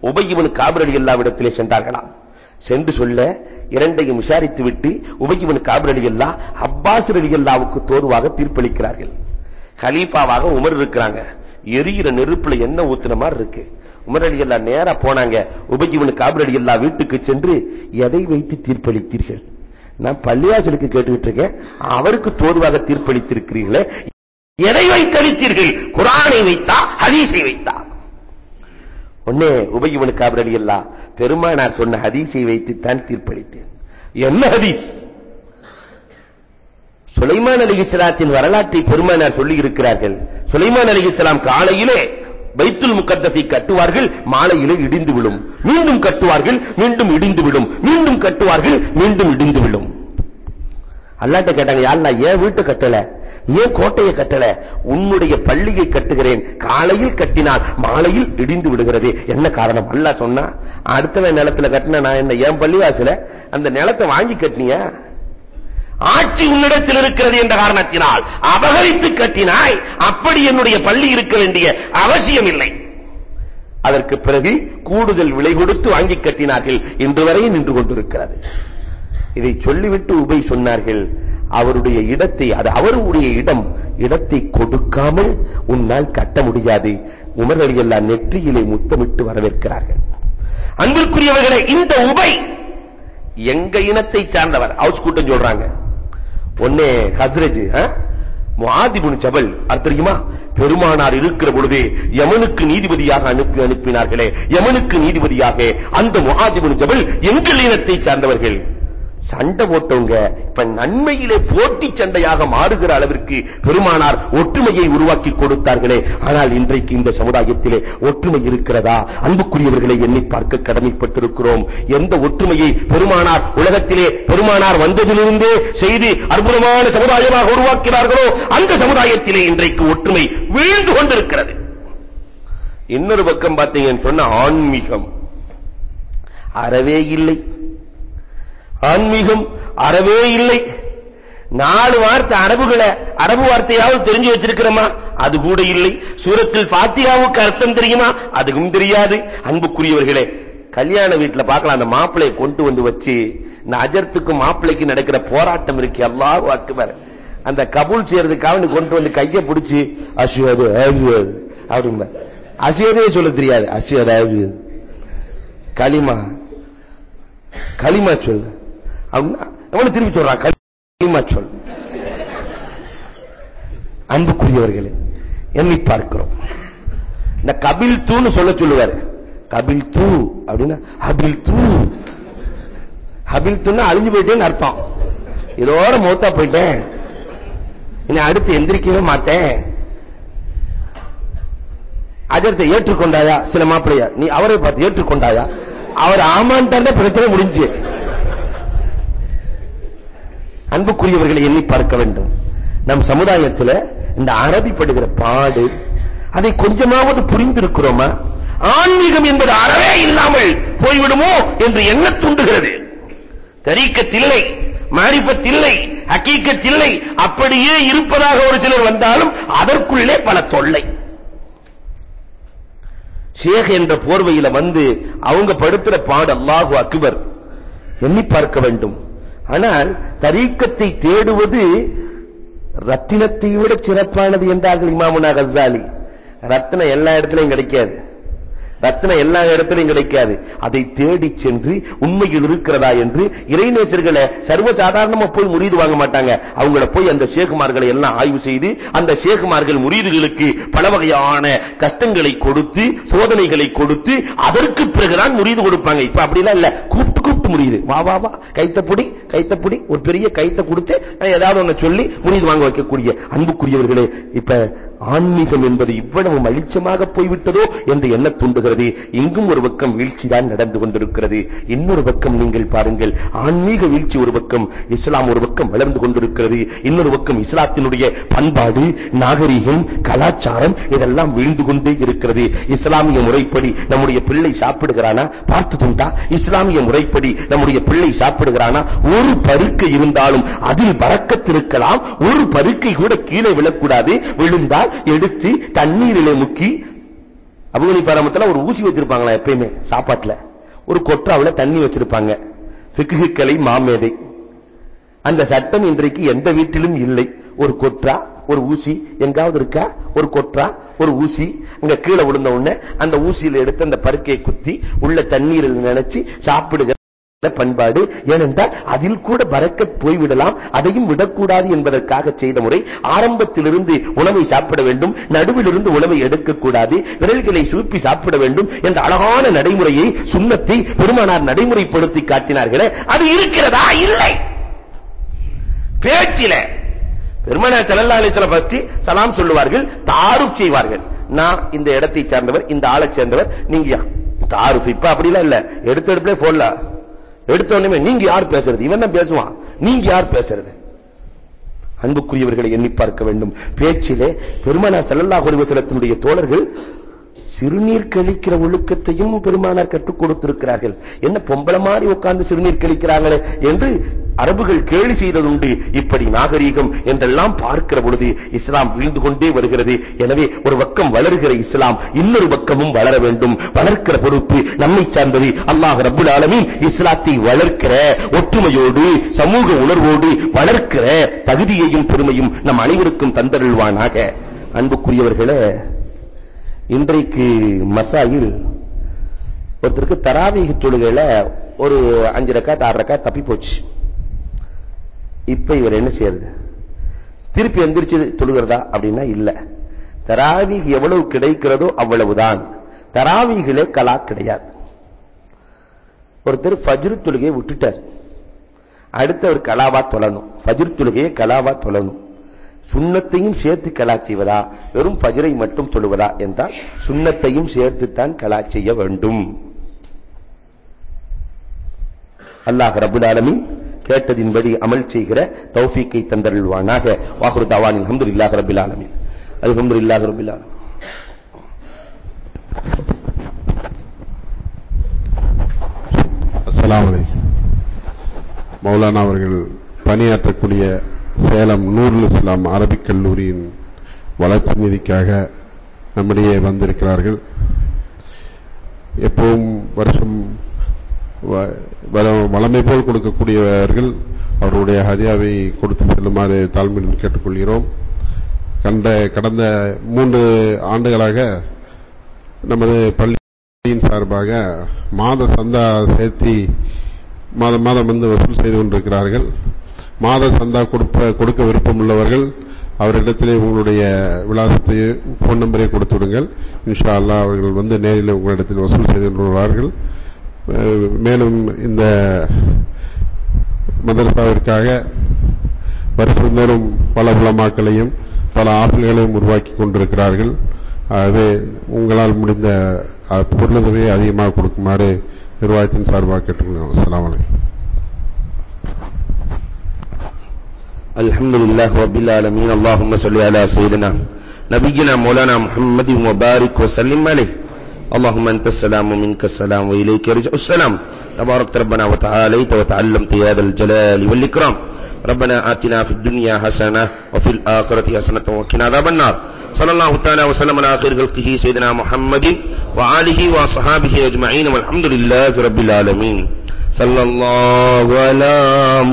உபயிவன் காபிரடி எல்லாவிடத்திலே சென்றார்களாம். சென்று சொல்ல இரண்டையும் விசாரித்து விட்டு உபயிவன் காபிரடி எல்லா அப்பாஸ் ரலி அல்லாவுக்கு தோதுவாக தீர்ப்பளிக்கிறார்கள். கலீஃபாவாக உமர் இருக்கிறாங்க. எரியிற நெருப்புல என்ன ஊத்துன மாதிரி இருக்கு. உமர் அலி அல்லா நேரா போனாங்க. உபஜீவனு காபிரடி எல்லா அல்லா வீட்டுக்கு சென்று எதை வைத்து தீர்ப்பளித்தீர்கள்? நான் பள்ளியாசலுக்கு கேட்டுக்கிட்டு இருக்கேன் அவருக்கு தோதுவாக தீர்ப்பளித்திருக்கிறீர்களே. எதை வைத்தளித்தீர்கள்? குரானை வைத்தா ஹதீஸை வைத்தா? உடனே உபஜீவனு காபிர் அல்லா பெருமானார் சொன்ன ஹதீஸை வைத்துத்தான் தீர்ப்பளித்தேன். என்ன ஹதீஸ்? சுலைமான் அலிகிஸ்லாத்தின் வரலாற்றை பெருமானார் சொல்லி இருக்கிறார்கள் சுலைமான் அலிகிஸ்லாம் காலையிலே பைத்துல் முக்கத்தஸை கட்டுவார்கள் மாலையிலே இடிந்து விடும் மீண்டும் கட்டுவார்கள் மீண்டும் இடிந்து விடும் மீண்டும் கட்டுவார்கள் மீண்டும் இடிந்து விடும் அல்லாட்ட கேட்டாங்க யாழ்லா ஏன் வீட்டு கட்டல? ஏன் கோட்டையை கட்டல? உன்னுடைய பள்ளியை கட்டுகிறேன். காலையில் கட்டினால் மாலையில் இடிந்து விடுகிறது. என்ன காரணம்? அல்லாஹ் சொன்னா அடுத்தவன் நிலத்துல கட்டின நான் என்ன ஏன் பள்ளிவாசல? அந்த நிலத்தை வாங்கி கட்டினியா? ஆட்சி உன்னிடத்தில் இருக்கிறது என்ற காரணத்தினால் அபகரித்து கட்டினாய். அப்படி என்னுடைய பள்ளி இருக்க வேண்டிய அவசியம் இல்லை அதற்கு பிறகு கூடுதல் விலை கொடுத்து வாங்கி கட்டினார்கள். இன்று வரை நின்று கொண்டிருக்கிறது. இதை சொல்லிவிட்டு உபை சொன்னார்கள் அவருடைய இடத்தை அது அவருடைய இடம் இடத்தை கொடுக்காமல் உன்னால் கட்ட முடியாது. உமர் எல்லாம் நெற்றியிலே முத்தமிட்டு வரவேற்கிறார்கள். அன்பிற்குரியவர்களே இந்த உபை எங்க இனத்தை சார்ந்தவர். ஹவுஸ் கூட்டம் சொல்றாங்க. ஒன்னே ஹஸ்ரஜ் முஹாதிபுன் ஜபல். அது தெரியுமா? பெருமானார் இருக்கிற பொழுது யமனுக்கு நீதிபதியாக அனுப்பி அனுப்பினார்களே. யமனுக்கு நீதிபதியாக அந்த முஹாதிபுன் ஜபல் எங்கள் இனத்தை சார்ந்தவர்கள். சண்டை போட்டவங்க இப்ப நன்மையிலே போட்டி சண்டையாக மாறுகிற அளவிற்கு பெருமானார் ஒற்றுமையை உருவாக்கி கொடுத்தார்களே. ஆனால் இன்றைக்கு இந்த சமுதாயத்திலே ஒற்றுமை இருக்கிறதா? அன்புக்குரியவர்களை எண்ணி பார்க்க கடமைப்பட்டிருக்கிறோம். எந்த ஒற்றுமையை பெருமானார் உலகத்திலே பெருமானார் வந்ததிலிருந்தே செய்து அற்புதமான சமுதாயமாக உருவாக்கினார்களோ அந்த சமுதாயத்திலே இன்றைக்கு ஒற்றுமை வீழ்ந்து கொண்டிருக்கிறது. இன்னொரு பக்கம் பார்த்தீங்கன்னு சொன்ன ஆன்மீகம். அறவே இல்லை. ஆன்மீகம் அறவே இல்லை. நாலு வார்த்தை அரபுகளை அரபு வார்த்தையாவது தெரிஞ்சு வச்சிருக்கிறோமா? அது கூட இல்லை. சூரத்தில் ஃபாத்தியாவுக்கு அர்த்தம் தெரியுமா? அதுவும் தெரியாது. அன்புக்குரியவர்களே கல்யாண வீட்டுல பார்க்கலாம். அந்த மாப்பிளையை கொண்டு வந்து வச்சு இந்த அஜர்த்துக்கும் மாப்பிளைக்கு நடக்கிற போராட்டம் இருக்கு. அல்லாஹ் அக்பர். அந்த கபூல் செய்யறதுக்காக கொண்டு வந்து கையை பிடிச்சி அசுவது அசுவது அப்படிம்ப. அசுவதே சொல்ல தெரியாது. அசுவது களிமா. களிமா சொல்லு. அவனு திரும்பி சொல்றான் சொல். அன்புக்குரியவர்களே எண்ணி பார்க்கிறோம். இந்த கபில் தூன்னு சொல்ல சொல்லுவார். கபில் தூ அப்படின்னா ஹபில் தூ. ஹபில் தூன்னு அழிஞ்சு போயிட்டேன்னு அர்த்தம். இதோட மூத்தா போயிட்டேன். இனி அடுத்து எந்திரிக்கவே மாட்டேன். அஜரத்தை ஏற்றுக்கொண்டாயா? சில மாப்பிள்ளையா? நீ அவரை பார்த்து ஏற்றுக்கொண்டாயா? அவர் ஆமான்ட்டாண்ட பிரச்சனை முடிஞ்சு. அன்புக்குரியவர்களை எண்ணி பார்க்க வேண்டும். நம் சமுதாயத்தில் இந்த அரபி படுகிற பாடு அதை கொஞ்சமாவது புரிந்திருக்கிறோமா? ஆன்மீகம் என்பது அறவே இல்லாமல் போய்விடுமோ என்று எண்ண தூண்டுகிறது. தரீக்கத்தில்லை மாரிபத்தில்லை ஹக்கீக்கத்தில்லை அப்படியே இருப்பதாக ஒரு சிலர் வந்தாலும் அதற்குள்ளே பல தொல்லை. ஷேக் என்ற போர்வையில வந்து அவங்க படுத்துற பாடு அல்லாஹு அக்பர் எண்ணி பார்க்க வேண்டும். ஆனால் தரீக்கத்தை தேடுவது ரத்தினத்தை விட சிறப்பானது என்றார்கள் இமாமுனா கசாலி ரத்தினம் எல்லா இடத்திலையும் கிடைக்காது. ரத்னம் எல்லா இடத்திலையும் கிடைக்காது. அதை தேடி சென்று உண்மையில் இருக்கிறதா என்று இறைநேசர்களை சர்வசாதாரணமா போய் முறிது வாங்க மாட்டாங்க. அவங்கள போய் அந்த சேகுமார்களை எல்லாம் ஆய்வு செய்து அந்த சேகுமார்கள் முறிதுகளுக்கு பல வகையான கஷ்டங்களை கொடுத்து சோதனைகளை கொடுத்து அதற்கு பிறகுதான் முறிது கொடுப்பாங்க. இப்ப அப்படிலாம் இல்ல. கூப்பிட்டு முடியுது. வா வா வா. கைத்தப்புடி கைத்தப்புடி ஒரு பெரிய கைத்தை கொடுத்து ஏதாவது ஒண்ணு சொல்லி முடிவு வாங்க வைக்கக்கூடிய அன்புக்குரியவர்களே இப்ப ஆன்மீகம் என்பது இவ்வளவு மலிச்சமாக போய்விட்டதோ என்று என்ன தூண்டுகிறது. இங்கும் ஒரு பக்கம் வீழ்ச்சி தான் நடந்து கொண்டிருக்கிறது. இன்னொரு பக்கம் நீங்கள் பாருங்கள் ஆன்மீக வீழ்ச்சி ஒரு பக்கம் இஸ்லாம் ஒரு பக்கம் வளர்ந்து கொண்டிருக்கிறது. இன்னொரு பக்கம் இஸ்லாத்தினுடைய பண்பாடு நாகரீகம் கலாச்சாரம் இதெல்லாம் வீழ்ந்து கொண்டே இருக்கிறது. இஸ்லாமிய முறைப்படி நம்முடைய பிள்ளை சாப்பிடுகிறானா? பார்த்து துண்டா இஸ்லாமிய முறைப்படி நம்முடைய பிள்ளை சாப்பிடுகிறானா? ஒரு பருக்கை இருந்தாலும் அதில் பறக்கத்திருக்கலாம். ஒரு பருக்கை கூட கீழே விழக்கூடாது. விழுந்தால் எடுத்து தண்ணீரிலே முக்கி அபுகனி பரமத்துல ஒரு ஊசி வச்சிருப்பாங்களா எப்பயுமே சாப்பாட்டுல. ஒரு கொற்றாவுல தண்ணி வச்சிருப்பாங்க. பிக்குகளை மாமேதை. அந்த சட்டம் இன்றைக்கு எந்த வீட்டிலும் இல்லை. ஒரு கொற்றா ஒரு ஊசி. எங்காவது இருக்கா? ஒரு கொற்றா ஒரு ஊசி. அங்க கீழே விழுந்த உடனே அந்த ஊசியில எடுத்து அந்த பருக்கையை குத்தி உள்ள தண்ணீரில் நினைச்சு சாப்பிடுகிற பண்பாடு? ஏனென்றால் அதில் கூட பறக்க போய்விடலாம் அதையும் விடக்கூடாது என்பதற்காக செய்த முறை ஆரம்பத்திலிருந்து உணவை சாப்பிட வேண்டும் நடுவிலிருந்து உணவை எடுக்கக்கூடாது விரல்களை சூப்பி சாப்பிட வேண்டும் என்ற அழகான நடைமுறையை சுண்ணத்தை பெருமானார் நடைமுறைப்படுத்தி காட்டினார்களே அது இருக்கிறதா? இல்லை. பேச்சில பெருமானார் ஸல்லல்லாஹு அலைஹி பற்றி சலாம் சொல்லுவார்கள் தாருஃப் செய்வார்கள். நான் இந்த இடத்தை சார்ந்தவர் இந்த ஆளை சேர்ந்தவர் நீங்க தாருஃப் இப்ப அப்படிலாம் இல்ல. எடுத்த எடுப்பிலே எடுத்தோடனே எடுத்த உடனே நீங்க யார் பேசுறது? இவன் தான் பேசுவான். நீங்க யார் பேசுறது? அன்புக்குரியவர்களை எண்ணி பார்க்க வேண்டும். பேச்சிலே பெருமானார் செல்லல்லா அலைஹி தோழர்கள் சிறுநீர் கழிக்கிற ஒழுக்கத்தையும் பெருமானார் கற்றுக் கொடுத்திருக்கிறார்கள். என்ன பொம்பளை மாதிரி உட்கார்ந்து சிறுநீர் கழிக்கிறாங்களே என்று அரபுகள் கேலி செய்ததுண்டு. இப்படி நாகரீகம் என்றெல்லாம் பார்க்கிற பொழுது இஸ்லாம் வீழ்ந்து கொண்டே வருகிறது. எனவே ஒரு பக்கம் வளர்கிற இஸ்லாம் இன்னொரு பக்கமும் வளர வேண்டும். வளர்க்கிற பொறுப்பு நம்மை சார்ந்தது. அல்லாஹ் ரபுல் ஆலமின் இஸ்லாத்தை வளர்க்கிற ஒற்றுமையோடு சமூக உணர்வோடு வளர்க்கிற தகுதியையும் பெருமையும் நம் அனைவருக்கும் தந்தருள்வானாக. அன்புக்குரியவர்களே இன்றைக்கு மசாயில் ஒருத்தருக்கு தராவீக தொழுகையில ஒரு அஞ்சு ரக்காத் ஆறு ரக்காத் தப்பி போச்சு. இப்ப இவர் என்ன செய்யறது? திருப்பி எந்திரிச்சு தொழுகிறதா அப்படின்னா இல்ல. தராவீக எவ்வளவு கிடைக்கிறதோ அவ்வளவுதான். தராவீகளே கலா கிடையாது. ஒருத்தர் ஃபஜ்ரு தொழுகையை விட்டுட்டார். அடுத்தவர் கலாவா தொழணும். ஃபஜ்ரு தொழுகையை கலாவா தொழணும். சுண்ணத்தையும் சேர்த்து கலா செய்வதா? வெறும் பஜரை மட்டும் தொழுவதா? என்றால் சுண்ணத்தையும் சேர்த்துத்தான் கலா செய்ய வேண்டும். அல்லாஹ் ரபுல் ஆலமீன் கேட்டதின்படி அமல் செய்கிற தௌஃபீக்கை தந்தருள்வானாக. வாகுரு தவானில் அல்ஹம்துலில்லாஹி ரப்பில் ஆலமீன். அல்ஹம்துலில்லாஹி ரப்பில் ஆலமீன். அஸ்ஸலாமு அலைக்கும். மௌலானா அவர்கள் பணியாற்றக்கூடிய சேலம் நூருல் இஸ்லாம் அரபிக் கல்லூரியின் வளர்ச்சி நிதிக்காக நம்மிடையே வந்திருக்கிறார்கள். எப்பவும் வருஷம் வளமை போல் கொடுக்கக்கூடியவர்கள் அவருடைய ஹதியாவை கொடுத்து செல்லுமாறு தாழ்மையுடன் கேட்டுக்கொள்கிறோம். கண்ட கடந்த மூன்று ஆண்டுகளாக நமது பள்ளியின் சார்பாக மாத சந்தா சேர்த்தி மாதம் மாதம் வந்து வசூல் செய்து கொண்டிருக்கிறார்கள். மாத சந்தா கொடுப்ப கொடுக்க விருப்பம் உள்ளவர்கள் அவரிடத்திலே உங்களுடைய விலாசத்தை போன் நம்பரை கொடுத்து விடுங்கள். இன்ஷா அல்லாஹ் அவர்கள் வந்து நேரில் உங்களிடத்தில் வசூல் செய்து வருவார்கள் மேலும் இந்த மதரசாவிற்காக வருஷந்தோறும் பல உலமாக்களையும் பல ஆப்பிள்களையும் உருவாக்கி கொண்டிருக்கிறார்கள். ஆகவே உங்களால் முடிந்த பொருளுதவியை அதிகமாக கொடுக்குமாறு நிர்வாகத்தின் சார்பாக கேட்டுக்கொள்கிறோம். அஸ்ஸலாமு வலைக்கம் الحمد لله رب العالمين اللهم صل على سيدنا نبينا مولانا محمد وبارك وسلم عليه اللهم انت السلام ومنك السلام واليك يرجع السلام تبارك ربنا وتعاليت وتعلمت يا ذا الجلال والاكرام ربنا آتنا في الدنيا حسنة وفي الآخرة حسنة وقنا عذاب النار صلى الله تعالى وسلم على خير خلقه سيدنا محمد وآله وصحابه أجمعين والحمد لله رب العالمين صلى الله على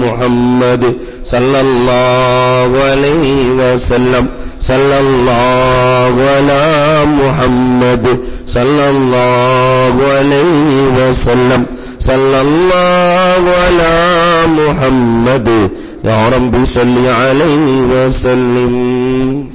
محمد صلى الله عليه وسلم. صلى الله على محمد. صلى الله عليه وسلم. صلى الله على محمد. يا رب صل عليه وسلم.